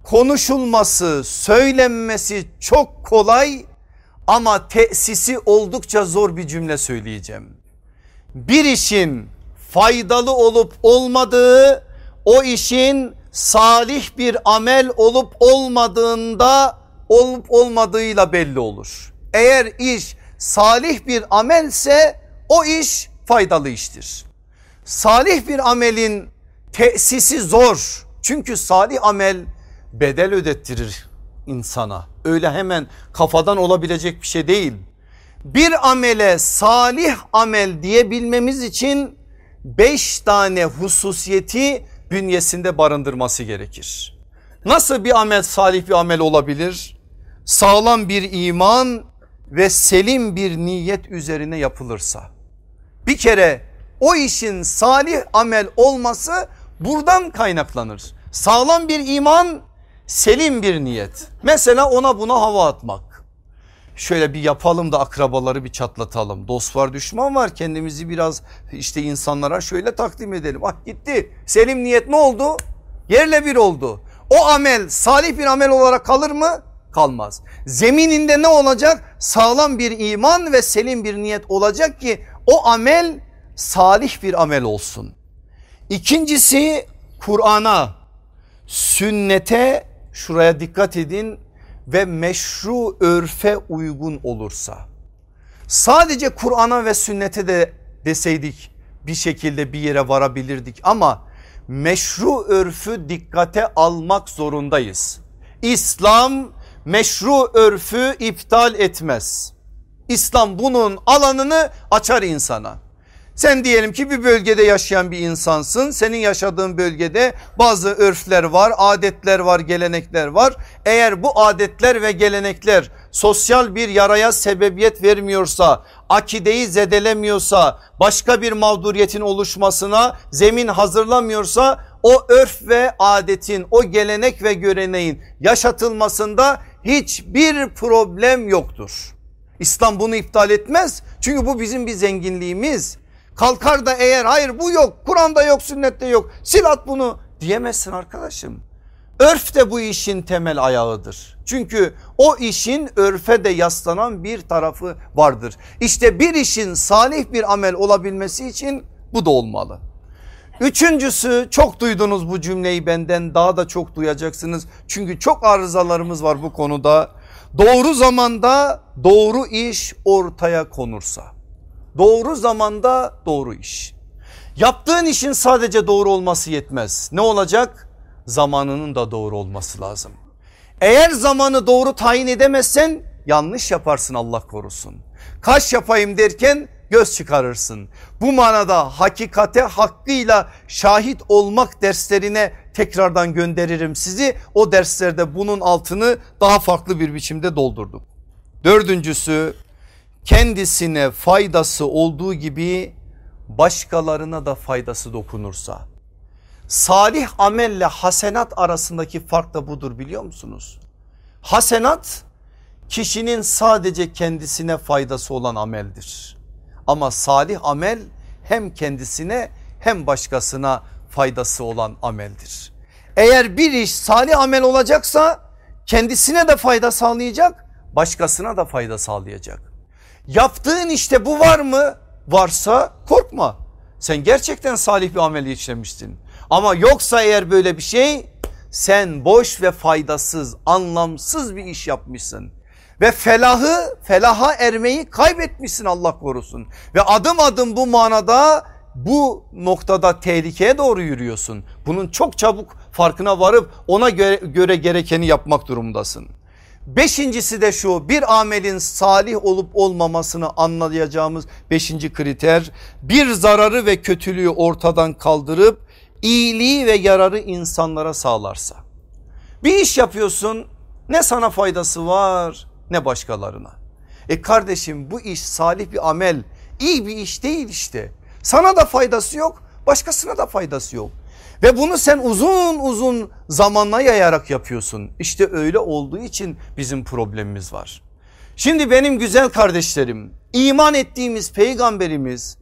konuşulması, söylenmesi çok kolay ama tesisi oldukça zor bir cümle söyleyeceğim. Bir işin faydalı olup olmadığı o işin salih bir amel olup olmadığında olup olmadığıyla belli olur. Eğer iş salih bir amelse o iş faydalı iştir. Salih bir amelin tesisi zor. Çünkü salih amel bedel ödettirir insana. Öyle hemen kafadan olabilecek bir şey değil. Bir amele salih amel diyebilmemiz için beş tane hususiyeti bünyesinde barındırması gerekir. Nasıl bir amel salih bir amel olabilir? Sağlam bir iman ve selim bir niyet üzerine yapılırsa. Bir kere o işin salih amel olması buradan kaynaklanır. Sağlam bir iman, selim bir niyet. Mesela ona buna hava atmak şöyle bir yapalım da akrabaları bir çatlatalım. Dost var düşman var kendimizi biraz işte insanlara şöyle takdim edelim. Ah gitti selim niyet ne oldu? Yerle bir oldu. O amel salih bir amel olarak kalır mı? Kalmaz. Zemininde ne olacak? Sağlam bir iman ve selim bir niyet olacak ki o amel salih bir amel olsun. İkincisi Kur'an'a, sünnete şuraya dikkat edin ve meşru örfe uygun olursa sadece Kur'an'a ve sünnete de deseydik bir şekilde bir yere varabilirdik ama meşru örfü dikkate almak zorundayız. İslam meşru örfü iptal etmez. İslam bunun alanını açar insana. Sen diyelim ki bir bölgede yaşayan bir insansın. Senin yaşadığın bölgede bazı örfler var, adetler var, gelenekler var. Eğer bu adetler ve gelenekler sosyal bir yaraya sebebiyet vermiyorsa, akideyi zedelemiyorsa, başka bir mağduriyetin oluşmasına zemin hazırlamıyorsa o örf ve adetin, o gelenek ve göreneğin yaşatılmasında hiçbir problem yoktur. İslam bunu iptal etmez. Çünkü bu bizim bir zenginliğimiz. Kalkar da eğer hayır bu yok Kur'an'da yok sünnette yok sil at bunu diyemezsin arkadaşım. Örf de bu işin temel ayağıdır. Çünkü o işin örfe de yaslanan bir tarafı vardır. İşte bir işin salih bir amel olabilmesi için bu da olmalı. Üçüncüsü çok duydunuz bu cümleyi benden daha da çok duyacaksınız. Çünkü çok arızalarımız var bu konuda. Doğru zamanda doğru iş ortaya konursa. Doğru zamanda doğru iş. Yaptığın işin sadece doğru olması yetmez. Ne olacak? Zamanının da doğru olması lazım. Eğer zamanı doğru tayin edemezsen yanlış yaparsın Allah korusun. Kaş yapayım derken göz çıkarırsın. Bu manada hakikate hakkıyla şahit olmak derslerine tekrardan gönderirim sizi. O derslerde bunun altını daha farklı bir biçimde doldurdum. Dördüncüsü kendisine faydası olduğu gibi başkalarına da faydası dokunursa. Salih amelle hasenat arasındaki fark da budur biliyor musunuz? Hasenat kişinin sadece kendisine faydası olan ameldir. Ama salih amel hem kendisine hem başkasına faydası olan ameldir. Eğer bir iş salih amel olacaksa kendisine de fayda sağlayacak başkasına da fayda sağlayacak. Yaptığın işte bu var mı? Varsa korkma. Sen gerçekten salih bir amel işlemişsin. Ama yoksa eğer böyle bir şey sen boş ve faydasız anlamsız bir iş yapmışsın. Ve felahı felaha ermeyi kaybetmişsin Allah korusun. Ve adım adım bu manada bu noktada tehlikeye doğru yürüyorsun. Bunun çok çabuk farkına varıp ona göre, göre gerekeni yapmak durumundasın. Beşincisi de şu bir amelin salih olup olmamasını anlayacağımız beşinci kriter bir zararı ve kötülüğü ortadan kaldırıp iyiliği ve yararı insanlara sağlarsa. Bir iş yapıyorsun ne sana faydası var ne başkalarına. E kardeşim bu iş salih bir amel iyi bir iş değil işte. Sana da faydası yok başkasına da faydası yok. Ve bunu sen uzun uzun zamanla yayarak yapıyorsun. İşte öyle olduğu için bizim problemimiz var. Şimdi benim güzel kardeşlerim iman ettiğimiz peygamberimiz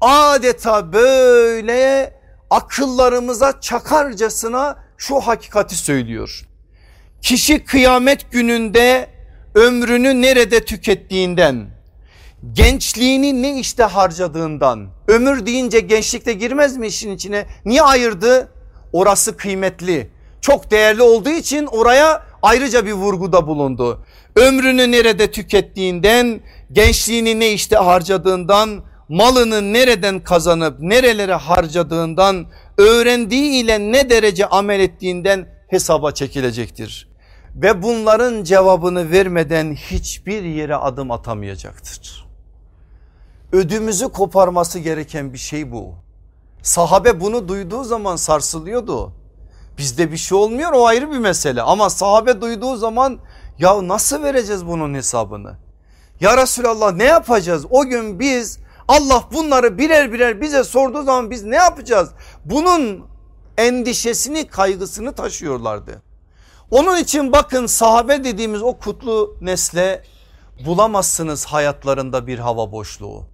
adeta böyle akıllarımıza çakarcasına şu hakikati söylüyor. Kişi kıyamet gününde ömrünü nerede tükettiğinden gençliğini ne işte harcadığından ömür deyince gençlikte girmez mi işin içine? Niye ayırdı? Orası kıymetli. Çok değerli olduğu için oraya ayrıca bir vurguda bulundu. Ömrünü nerede tükettiğinden gençliğini ne işte harcadığından malını nereden kazanıp nerelere harcadığından öğrendiği ile ne derece amel ettiğinden hesaba çekilecektir. Ve bunların cevabını vermeden hiçbir yere adım atamayacaktır. Ödümüzü koparması gereken bir şey bu. Sahabe bunu duyduğu zaman sarsılıyordu. Bizde bir şey olmuyor o ayrı bir mesele ama sahabe duyduğu zaman ya nasıl vereceğiz bunun hesabını? Ya Resulallah ne yapacağız? O gün biz Allah bunları birer birer bize sorduğu zaman biz ne yapacağız? Bunun endişesini kaygısını taşıyorlardı. Onun için bakın sahabe dediğimiz o kutlu nesle bulamazsınız hayatlarında bir hava boşluğu.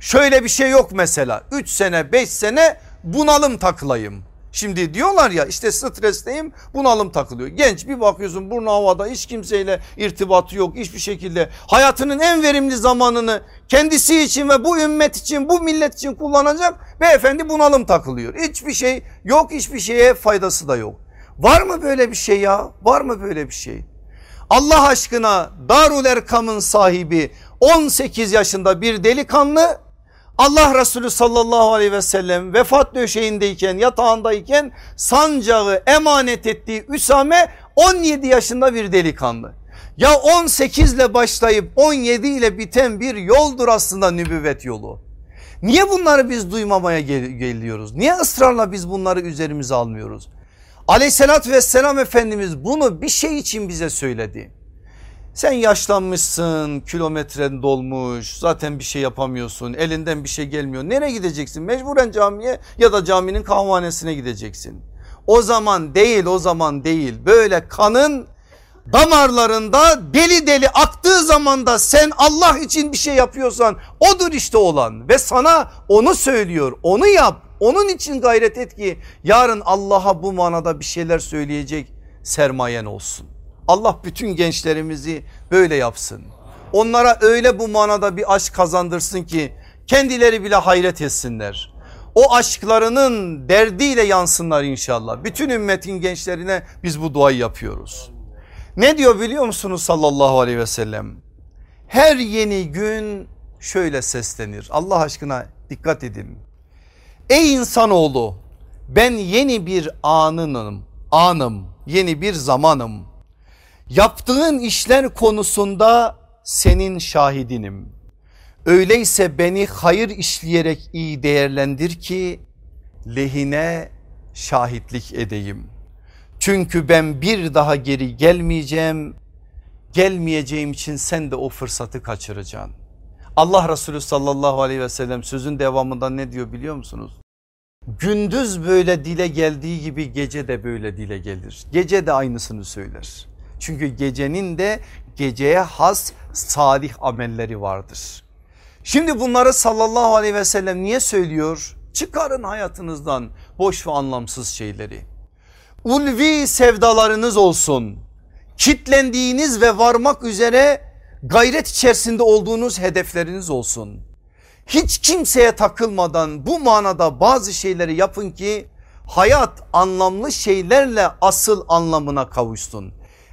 Şöyle bir şey yok mesela 3 sene 5 sene bunalım takılayım. Şimdi diyorlar ya işte stresteyim bunalım takılıyor. Genç bir bakıyorsun burnu havada hiç kimseyle irtibatı yok hiçbir şekilde. Hayatının en verimli zamanını kendisi için ve bu ümmet için bu millet için kullanacak. Beyefendi bunalım takılıyor. Hiçbir şey yok hiçbir şeye faydası da yok. Var mı böyle bir şey ya? Var mı böyle bir şey? Allah aşkına Darul Erkam'ın sahibi 18 yaşında bir delikanlı Allah Resulü sallallahu aleyhi ve sellem vefat döşeğindeyken yatağındayken sancağı emanet ettiği Üsame 17 yaşında bir delikanlı. Ya 18 ile başlayıp 17 ile biten bir yoldur aslında nübüvvet yolu. Niye bunları biz duymamaya gel geliyoruz? Niye ısrarla biz bunları üzerimize almıyoruz? Aleyhissalatü vesselam Efendimiz bunu bir şey için bize söyledi. Sen yaşlanmışsın kilometren dolmuş zaten bir şey yapamıyorsun elinden bir şey gelmiyor. Nereye gideceksin mecburen camiye ya da caminin kahvanesine gideceksin. O zaman değil o zaman değil böyle kanın damarlarında deli deli aktığı zaman da sen Allah için bir şey yapıyorsan odur işte olan ve sana onu söylüyor onu yap onun için gayret et ki yarın Allah'a bu manada bir şeyler söyleyecek sermayen olsun. Allah bütün gençlerimizi böyle yapsın. Onlara öyle bu manada bir aşk kazandırsın ki kendileri bile hayret etsinler. O aşklarının derdiyle yansınlar inşallah. Bütün ümmetin gençlerine biz bu duayı yapıyoruz. Ne diyor biliyor musunuz sallallahu aleyhi ve sellem? Her yeni gün şöyle seslenir. Allah aşkına dikkat edin. Ey insanoğlu ben yeni bir anınım, anım, yeni bir zamanım. Yaptığın işler konusunda senin şahidinim. Öyleyse beni hayır işleyerek iyi değerlendir ki lehine şahitlik edeyim. Çünkü ben bir daha geri gelmeyeceğim. Gelmeyeceğim için sen de o fırsatı kaçıracaksın. Allah Resulü sallallahu aleyhi ve sellem sözün devamında ne diyor biliyor musunuz? Gündüz böyle dile geldiği gibi gece de böyle dile gelir. Gece de aynısını söyler. Çünkü gecenin de geceye has salih amelleri vardır. Şimdi bunları sallallahu aleyhi ve sellem niye söylüyor? Çıkarın hayatınızdan boş ve anlamsız şeyleri. Ulvi sevdalarınız olsun. Kitlendiğiniz ve varmak üzere gayret içerisinde olduğunuz hedefleriniz olsun. Hiç kimseye takılmadan bu manada bazı şeyleri yapın ki hayat anlamlı şeylerle asıl anlamına kavuşsun.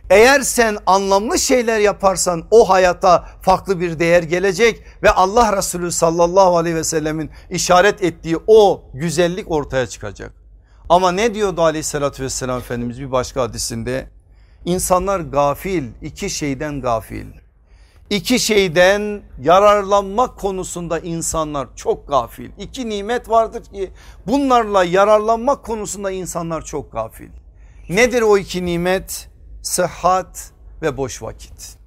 Eğer sen anlamlı şeyler yaparsan o hayata farklı bir değer gelecek ve Allah Resulü sallallahu aleyhi ve sellemin işaret ettiği o güzellik ortaya çıkacak. Ama ne diyordu aleyhissalatü vesselam Efendimiz bir başka hadisinde? İnsanlar gafil iki şeyden gafil. İki şeyden yararlanmak konusunda insanlar çok gafil. İki nimet vardır ki bunlarla yararlanmak konusunda insanlar çok gafil. Nedir o iki nimet? Sıhhat ve boş vakit.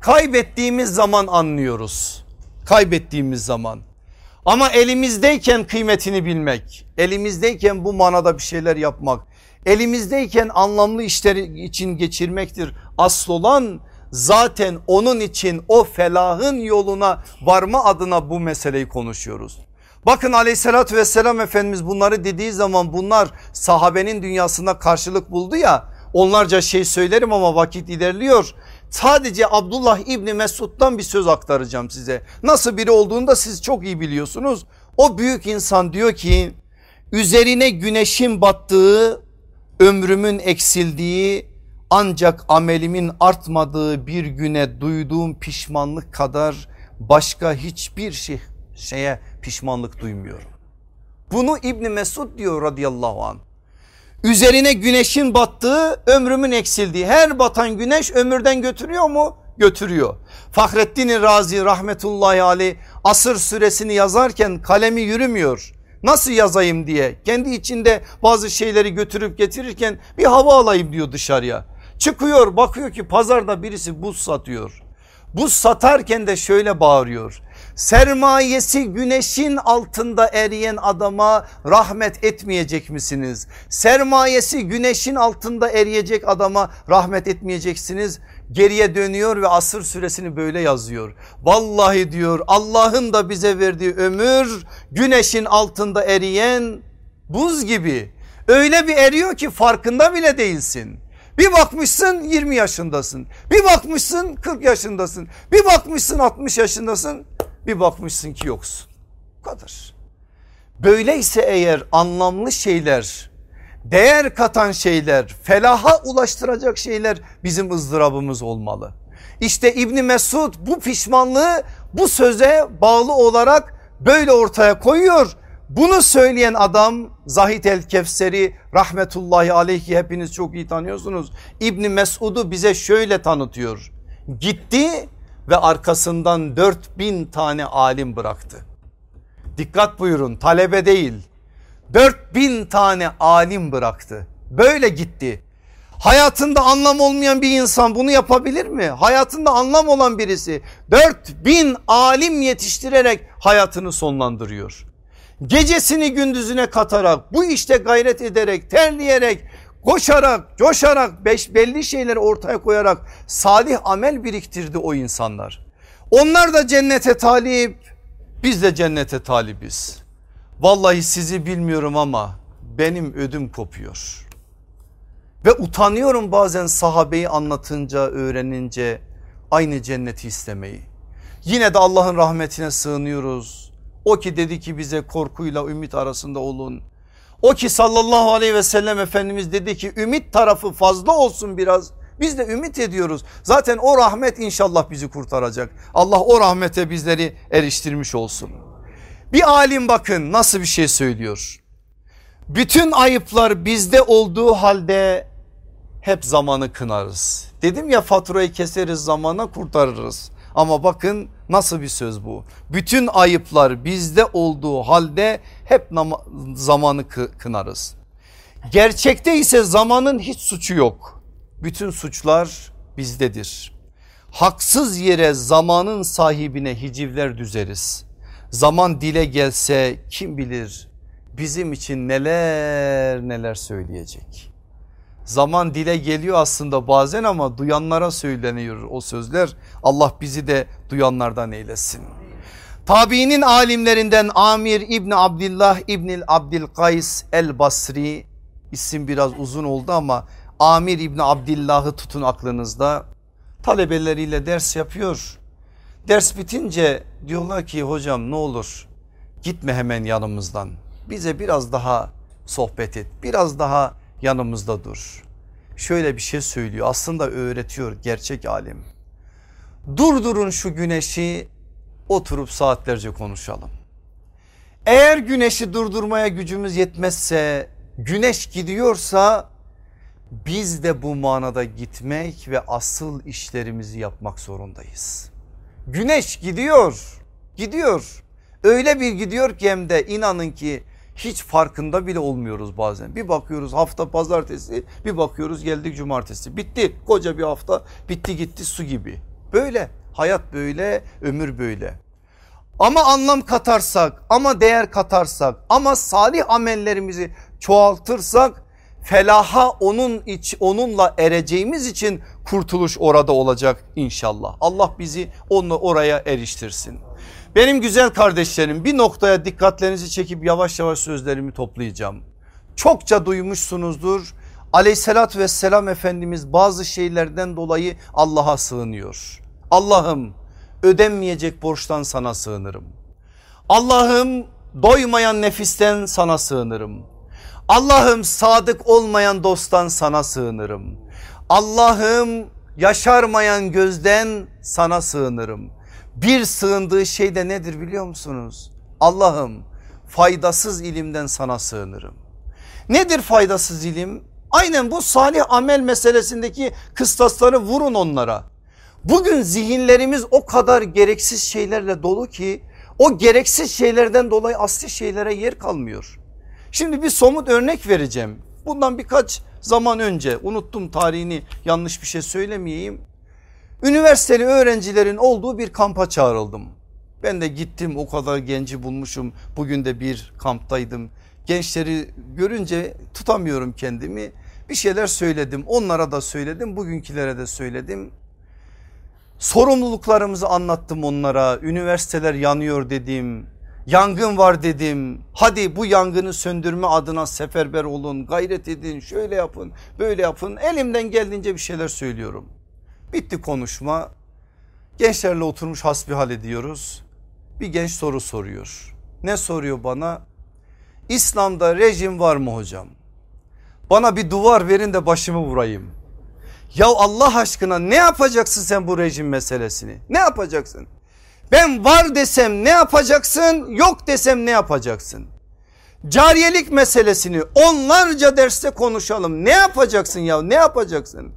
Kaybettiğimiz zaman anlıyoruz. Kaybettiğimiz zaman. Ama elimizdeyken kıymetini bilmek, elimizdeyken bu manada bir şeyler yapmak, elimizdeyken anlamlı işler için geçirmektir. Asıl olan zaten onun için o felahın yoluna varma adına bu meseleyi konuşuyoruz. Bakın aleyhissalatü vesselam Efendimiz bunları dediği zaman bunlar sahabenin dünyasında karşılık buldu ya onlarca şey söylerim ama vakit ilerliyor. Sadece Abdullah İbni Mesud'dan bir söz aktaracağım size. Nasıl biri olduğunu da siz çok iyi biliyorsunuz. O büyük insan diyor ki üzerine güneşin battığı ömrümün eksildiği ancak amelimin artmadığı bir güne duyduğum pişmanlık kadar başka hiçbir şey, şeye pişmanlık duymuyorum. Bunu İbni Mesud diyor radıyallahu anh. Üzerine güneşin battığı ömrümün eksildiği her batan güneş ömürden götürüyor mu? Götürüyor. Fahrettin Razi rahmetullahi aleyh asır süresini yazarken kalemi yürümüyor. Nasıl yazayım diye kendi içinde bazı şeyleri götürüp getirirken bir hava alayım diyor dışarıya. Çıkıyor bakıyor ki pazarda birisi buz satıyor. Buz satarken de şöyle bağırıyor. Sermayesi güneşin altında eriyen adama rahmet etmeyecek misiniz? Sermayesi güneşin altında eriyecek adama rahmet etmeyeceksiniz. Geriye dönüyor ve asır süresini böyle yazıyor. Vallahi diyor Allah'ın da bize verdiği ömür güneşin altında eriyen buz gibi. Öyle bir eriyor ki farkında bile değilsin. Bir bakmışsın 20 yaşındasın. Bir bakmışsın 40 yaşındasın. Bir bakmışsın 60 yaşındasın. Bir bakmışsın ki yoksun. Bu kadar. Böyleyse eğer anlamlı şeyler, değer katan şeyler, felaha ulaştıracak şeyler bizim ızdırabımız olmalı. İşte İbni Mesud bu pişmanlığı bu söze bağlı olarak böyle ortaya koyuyor bunu söyleyen adam Zahid el Kefseri rahmetullahi aleyhi hepiniz çok iyi tanıyorsunuz. İbni Mesud'u bize şöyle tanıtıyor. Gitti ve arkasından 4000 tane alim bıraktı. Dikkat buyurun talebe değil 4000 tane alim bıraktı. Böyle gitti. Hayatında anlam olmayan bir insan bunu yapabilir mi? Hayatında anlam olan birisi 4000 alim yetiştirerek hayatını sonlandırıyor gecesini gündüzüne katarak bu işte gayret ederek terleyerek koşarak coşarak beş belli şeyleri ortaya koyarak salih amel biriktirdi o insanlar. Onlar da cennete talip biz de cennete talibiz. Vallahi sizi bilmiyorum ama benim ödüm kopuyor. Ve utanıyorum bazen sahabeyi anlatınca öğrenince aynı cenneti istemeyi. Yine de Allah'ın rahmetine sığınıyoruz o ki dedi ki bize korkuyla ümit arasında olun. O ki sallallahu aleyhi ve sellem Efendimiz dedi ki ümit tarafı fazla olsun biraz. Biz de ümit ediyoruz. Zaten o rahmet inşallah bizi kurtaracak. Allah o rahmete bizleri eriştirmiş olsun. Bir alim bakın nasıl bir şey söylüyor. Bütün ayıplar bizde olduğu halde hep zamanı kınarız. Dedim ya faturayı keseriz zamana kurtarırız. Ama bakın nasıl bir söz bu. Bütün ayıplar bizde olduğu halde hep zamanı kınarız. Gerçekte ise zamanın hiç suçu yok. Bütün suçlar bizdedir. Haksız yere zamanın sahibine hicivler düzeriz. Zaman dile gelse kim bilir bizim için neler neler söyleyecek. Zaman dile geliyor aslında bazen ama duyanlara söyleniyor o sözler. Allah bizi de duyanlardan eylesin. Tabiinin alimlerinden Amir İbni Abdullah İbnil Abdülkays el Basri isim biraz uzun oldu ama Amir İbni Abdillah'ı tutun aklınızda. Talebeleriyle ders yapıyor. Ders bitince diyorlar ki hocam ne olur gitme hemen yanımızdan. Bize biraz daha sohbet et. Biraz daha yanımızda dur. Şöyle bir şey söylüyor aslında öğretiyor gerçek alim. Durdurun şu güneşi oturup saatlerce konuşalım. Eğer güneşi durdurmaya gücümüz yetmezse güneş gidiyorsa biz de bu manada gitmek ve asıl işlerimizi yapmak zorundayız. Güneş gidiyor gidiyor öyle bir gidiyor ki hem de inanın ki hiç farkında bile olmuyoruz bazen. Bir bakıyoruz hafta pazartesi bir bakıyoruz geldik cumartesi bitti koca bir hafta bitti gitti su gibi. Böyle hayat böyle ömür böyle. Ama anlam katarsak ama değer katarsak ama salih amellerimizi çoğaltırsak felaha onun iç, onunla ereceğimiz için kurtuluş orada olacak inşallah. Allah bizi onunla oraya eriştirsin. Benim güzel kardeşlerim bir noktaya dikkatlerinizi çekip yavaş yavaş sözlerimi toplayacağım. Çokça duymuşsunuzdur. Aleyhissalatü vesselam Efendimiz bazı şeylerden dolayı Allah'a sığınıyor. Allah'ım ödenmeyecek borçtan sana sığınırım. Allah'ım doymayan nefisten sana sığınırım. Allah'ım sadık olmayan dosttan sana sığınırım. Allah'ım yaşarmayan gözden sana sığınırım. Bir sığındığı şey de nedir biliyor musunuz? Allah'ım faydasız ilimden sana sığınırım. Nedir faydasız ilim? Aynen bu salih amel meselesindeki kıstasları vurun onlara. Bugün zihinlerimiz o kadar gereksiz şeylerle dolu ki o gereksiz şeylerden dolayı asli şeylere yer kalmıyor. Şimdi bir somut örnek vereceğim. Bundan birkaç zaman önce unuttum tarihini yanlış bir şey söylemeyeyim. Üniversiteli öğrencilerin olduğu bir kampa çağrıldım. Ben de gittim o kadar genci bulmuşum. Bugün de bir kamptaydım. Gençleri görünce tutamıyorum kendimi. Bir şeyler söyledim. Onlara da söyledim. Bugünkülere de söyledim. Sorumluluklarımızı anlattım onlara. Üniversiteler yanıyor dedim. Yangın var dedim. Hadi bu yangını söndürme adına seferber olun. Gayret edin. Şöyle yapın. Böyle yapın. Elimden geldiğince bir şeyler söylüyorum. Bitti konuşma. Gençlerle oturmuş hasbihal ediyoruz. Bir genç soru soruyor. Ne soruyor bana? İslam'da rejim var mı hocam? Bana bir duvar verin de başımı vurayım. Ya Allah aşkına ne yapacaksın sen bu rejim meselesini? Ne yapacaksın? Ben var desem ne yapacaksın? Yok desem ne yapacaksın? Cariyelik meselesini onlarca derste konuşalım. Ne yapacaksın ya? Ne yapacaksın?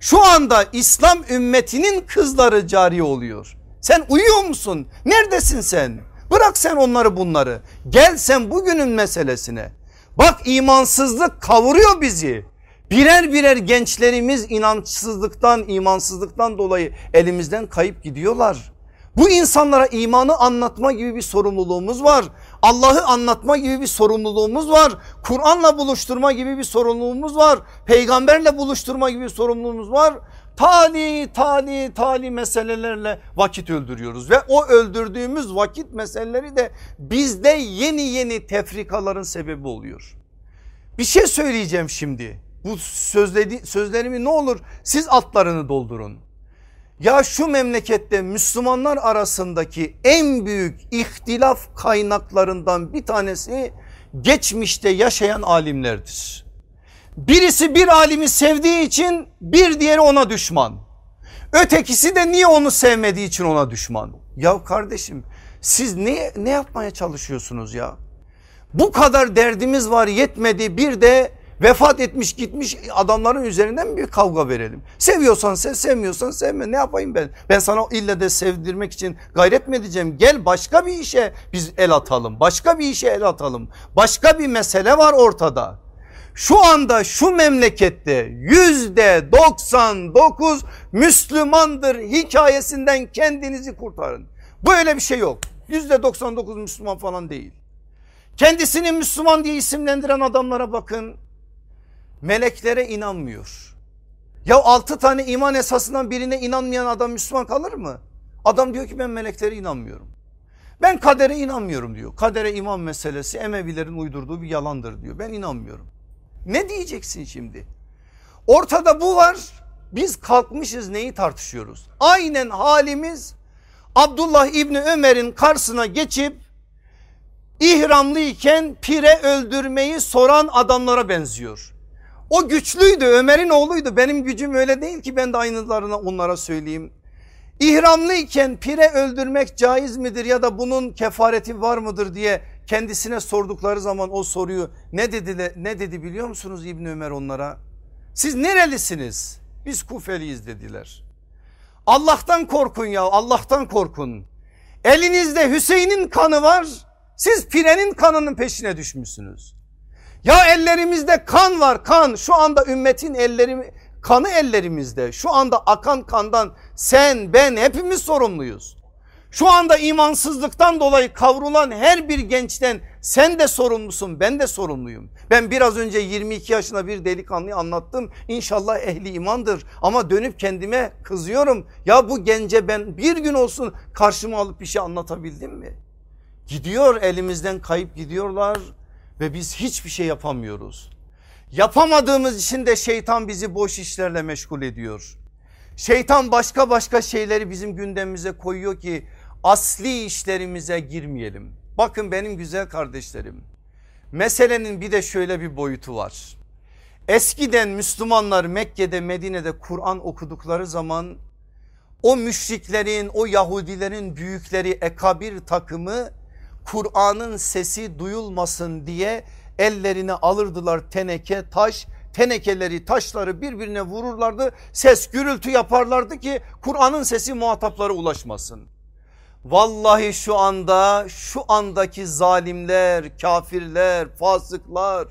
Şu anda İslam ümmetinin kızları cariye oluyor. Sen uyuyor musun? Neredesin sen? Bırak sen onları bunları. Gel sen bugünün meselesine. Bak imansızlık kavuruyor bizi. Birer birer gençlerimiz inançsızlıktan imansızlıktan dolayı elimizden kayıp gidiyorlar. Bu insanlara imanı anlatma gibi bir sorumluluğumuz var. Allah'ı anlatma gibi bir sorumluluğumuz var. Kur'an'la buluşturma gibi bir sorumluluğumuz var. Peygamberle buluşturma gibi bir sorumluluğumuz var. Tali tali tali meselelerle vakit öldürüyoruz ve o öldürdüğümüz vakit meseleleri de bizde yeni yeni tefrikaların sebebi oluyor. Bir şey söyleyeceğim şimdi. Bu sözlerimi ne olur siz altlarını doldurun. Ya şu memlekette Müslümanlar arasındaki en büyük ihtilaf kaynaklarından bir tanesi geçmişte yaşayan alimlerdir. Birisi bir alimi sevdiği için bir diğeri ona düşman. Ötekisi de niye onu sevmediği için ona düşman. Ya kardeşim siz ne, ne yapmaya çalışıyorsunuz ya? Bu kadar derdimiz var yetmedi bir de Vefat etmiş gitmiş adamların üzerinden bir kavga verelim. Seviyorsan sev sevmiyorsan sevme ne yapayım ben. Ben sana ille de sevdirmek için gayret mi edeceğim. Gel başka bir işe biz el atalım. Başka bir işe el atalım. Başka bir mesele var ortada. Şu anda şu memlekette yüzde 99 Müslümandır hikayesinden kendinizi kurtarın. Böyle bir şey yok. Yüzde 99 Müslüman falan değil. Kendisini Müslüman diye isimlendiren adamlara bakın. Meleklere inanmıyor. Ya altı tane iman esasından birine inanmayan adam Müslüman kalır mı? Adam diyor ki ben meleklere inanmıyorum. Ben kadere inanmıyorum diyor. Kadere iman meselesi Emevilerin uydurduğu bir yalandır diyor. Ben inanmıyorum. Ne diyeceksin şimdi? Ortada bu var. Biz kalkmışız neyi tartışıyoruz? Aynen halimiz Abdullah İbni Ömer'in karşısına geçip ihramlıyken pire öldürmeyi soran adamlara benziyor. O güçlüydü Ömer'in oğluydu benim gücüm öyle değil ki ben de aynılarına onlara söyleyeyim. İhramlıyken pire öldürmek caiz midir ya da bunun kefareti var mıdır diye kendisine sordukları zaman o soruyu ne dedi ne dedi biliyor musunuz İbn Ömer onlara? Siz nerelisiniz? Biz Kufeliyiz dediler. Allah'tan korkun ya Allah'tan korkun. Elinizde Hüseyin'in kanı var. Siz pirenin kanının peşine düşmüşsünüz. Ya ellerimizde kan var kan şu anda ümmetin elleri kanı ellerimizde şu anda akan kandan sen ben hepimiz sorumluyuz. Şu anda imansızlıktan dolayı kavrulan her bir gençten sen de sorumlusun ben de sorumluyum. Ben biraz önce 22 yaşında bir delikanlıyı anlattım. İnşallah ehli imandır ama dönüp kendime kızıyorum. Ya bu gence ben bir gün olsun karşıma alıp bir şey anlatabildim mi? Gidiyor elimizden kayıp gidiyorlar ve biz hiçbir şey yapamıyoruz. Yapamadığımız için de şeytan bizi boş işlerle meşgul ediyor. Şeytan başka başka şeyleri bizim gündemimize koyuyor ki asli işlerimize girmeyelim. Bakın benim güzel kardeşlerim meselenin bir de şöyle bir boyutu var. Eskiden Müslümanlar Mekke'de Medine'de Kur'an okudukları zaman o müşriklerin o Yahudilerin büyükleri ekabir takımı Kur'an'ın sesi duyulmasın diye ellerine alırdılar teneke taş tenekeleri taşları birbirine vururlardı ses gürültü yaparlardı ki Kur'an'ın sesi muhataplara ulaşmasın. Vallahi şu anda şu andaki zalimler kafirler fasıklar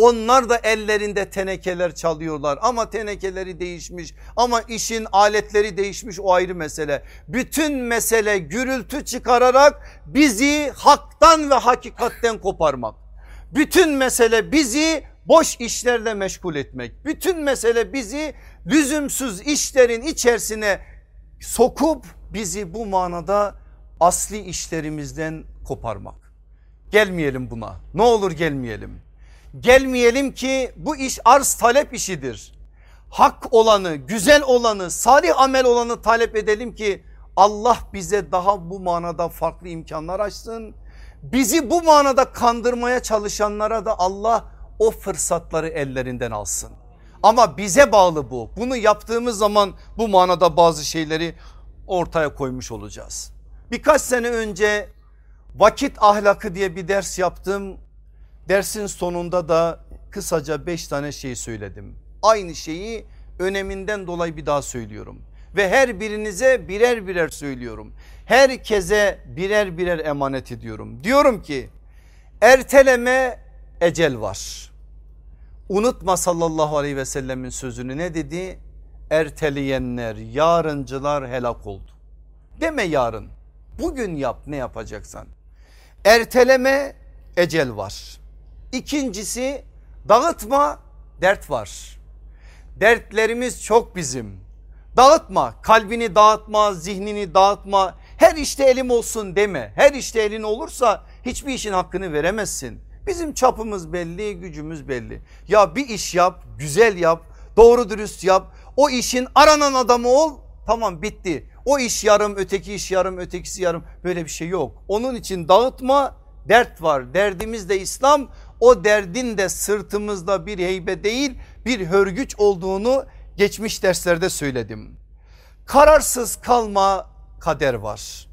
onlar da ellerinde tenekeler çalıyorlar ama tenekeleri değişmiş ama işin aletleri değişmiş o ayrı mesele. Bütün mesele gürültü çıkararak bizi haktan ve hakikatten koparmak. Bütün mesele bizi boş işlerle meşgul etmek. Bütün mesele bizi lüzumsuz işlerin içerisine sokup bizi bu manada asli işlerimizden koparmak. Gelmeyelim buna ne olur gelmeyelim. Gelmeyelim ki bu iş arz talep işidir. Hak olanı güzel olanı salih amel olanı talep edelim ki Allah bize daha bu manada farklı imkanlar açsın Bizi bu manada kandırmaya çalışanlara da Allah o fırsatları ellerinden alsın. Ama bize bağlı bu. Bunu yaptığımız zaman bu manada bazı şeyleri ortaya koymuş olacağız. Birkaç sene önce vakit ahlakı diye bir ders yaptım. Dersin sonunda da kısaca beş tane şey söyledim. Aynı şeyi öneminden dolayı bir daha söylüyorum. Ve her birinize birer birer söylüyorum herkese birer birer emanet ediyorum. Diyorum ki erteleme ecel var. Unutma sallallahu aleyhi ve sellemin sözünü ne dedi? Erteleyenler yarıncılar helak oldu. Deme yarın bugün yap ne yapacaksan. Erteleme ecel var. İkincisi dağıtma dert var. Dertlerimiz çok bizim. Dağıtma kalbini dağıtma zihnini dağıtma her işte elim olsun deme. Her işte elin olursa hiçbir işin hakkını veremezsin. Bizim çapımız belli gücümüz belli. Ya bir iş yap güzel yap doğru dürüst yap. O işin aranan adamı ol tamam bitti. O iş yarım öteki iş yarım ötekisi yarım böyle bir şey yok. Onun için dağıtma dert var. Derdimiz de İslam o derdin de sırtımızda bir heybe değil bir hörgüç olduğunu geçmiş derslerde söyledim. Kararsız kalma kader var.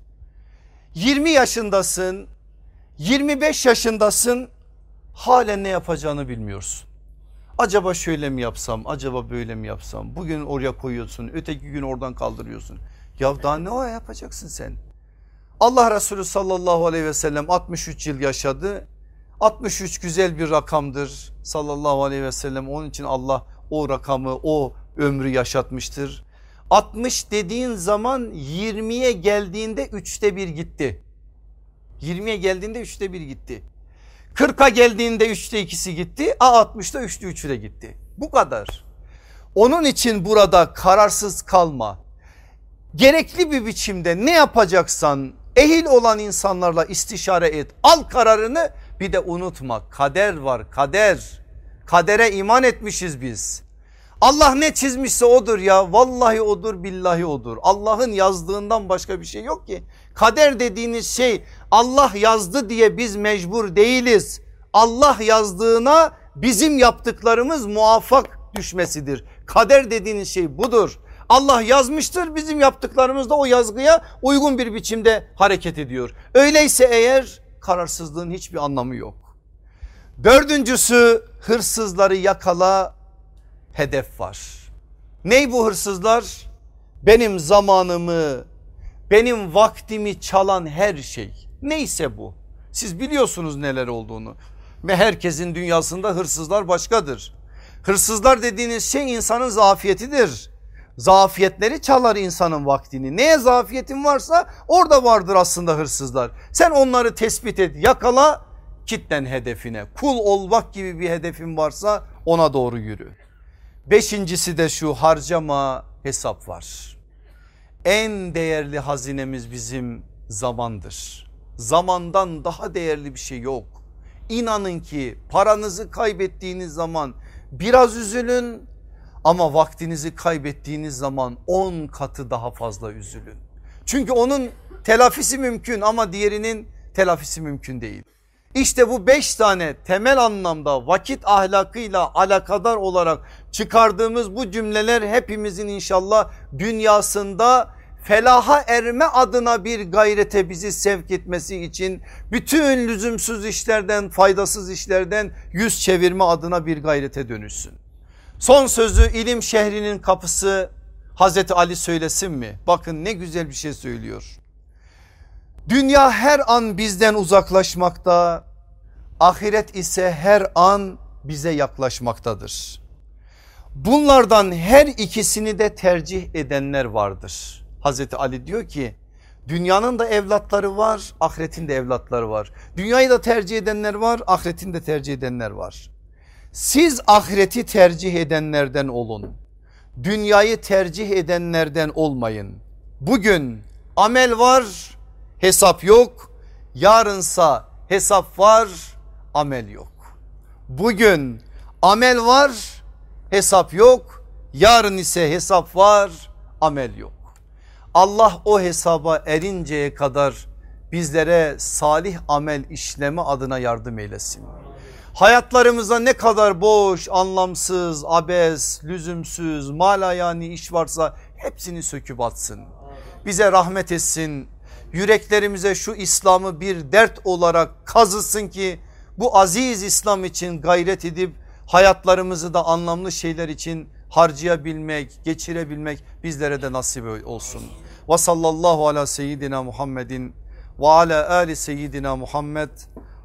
20 yaşındasın 25 yaşındasın halen ne yapacağını bilmiyorsun. Acaba şöyle mi yapsam acaba böyle mi yapsam bugün oraya koyuyorsun öteki gün oradan kaldırıyorsun. Ya daha ne o yapacaksın sen? Allah Resulü sallallahu aleyhi ve sellem 63 yıl yaşadı. 63 güzel bir rakamdır sallallahu aleyhi ve sellem onun için Allah o rakamı o ömrü yaşatmıştır. 60 dediğin zaman 20'ye geldiğinde üçte bir gitti. 20'ye geldiğinde üçte bir gitti. 40'a geldiğinde üçte ikisi gitti. A 60'da üçte üçü de gitti. Bu kadar. Onun için burada kararsız kalma. Gerekli bir biçimde ne yapacaksan ehil olan insanlarla istişare et. Al kararını bir de unutma kader var kader. Kadere iman etmişiz biz. Allah ne çizmişse odur ya vallahi odur billahi odur. Allah'ın yazdığından başka bir şey yok ki. Kader dediğiniz şey Allah yazdı diye biz mecbur değiliz. Allah yazdığına bizim yaptıklarımız muvaffak düşmesidir. Kader dediğiniz şey budur. Allah yazmıştır bizim yaptıklarımız da o yazgıya uygun bir biçimde hareket ediyor. Öyleyse eğer kararsızlığın hiçbir anlamı yok. Dördüncüsü hırsızları yakala hedef var. Ney bu hırsızlar? Benim zamanımı, benim vaktimi çalan her şey. Neyse bu. Siz biliyorsunuz neler olduğunu. Ve herkesin dünyasında hırsızlar başkadır. Hırsızlar dediğiniz şey insanın zafiyetidir. Zafiyetleri çalar insanın vaktini. Neye zafiyetin varsa orada vardır aslında hırsızlar. Sen onları tespit et yakala kitlen hedefine. Kul olmak gibi bir hedefin varsa ona doğru yürü. Beşincisi de şu harcama hesap var. En değerli hazinemiz bizim zamandır. Zamandan daha değerli bir şey yok. İnanın ki paranızı kaybettiğiniz zaman biraz üzülün ama vaktinizi kaybettiğiniz zaman 10 katı daha fazla üzülün. Çünkü onun telafisi mümkün ama diğerinin telafisi mümkün değil. İşte bu beş tane temel anlamda vakit ahlakıyla alakadar olarak çıkardığımız bu cümleler hepimizin inşallah dünyasında felaha erme adına bir gayrete bizi sevk etmesi için bütün lüzumsuz işlerden faydasız işlerden yüz çevirme adına bir gayrete dönüşsün. Son sözü ilim şehrinin kapısı Hazreti Ali söylesin mi? Bakın ne güzel bir şey söylüyor. Dünya her an bizden uzaklaşmakta, ahiret ise her an bize yaklaşmaktadır. Bunlardan her ikisini de tercih edenler vardır. Hazreti Ali diyor ki dünyanın da evlatları var ahiretin de evlatları var. Dünyayı da tercih edenler var ahiretin de tercih edenler var. Siz ahireti tercih edenlerden olun. Dünyayı tercih edenlerden olmayın. Bugün amel var hesap yok. Yarınsa hesap var amel yok. Bugün amel var hesap yok. Yarın ise hesap var amel yok. Allah o hesaba erinceye kadar bizlere salih amel işleme adına yardım eylesin. Hayatlarımızda ne kadar boş, anlamsız, abes, lüzumsuz, malayani iş varsa hepsini söküp atsın. Bize rahmet etsin. Yüreklerimize şu İslam'ı bir dert olarak kazısın ki bu aziz İslam için gayret edip hayatlarımızı da anlamlı şeyler için harcayabilmek, geçirebilmek bizlere de nasip olsun. Ve sallallahu ala seyyidina Muhammedin ve ala ali seyyidina Muhammed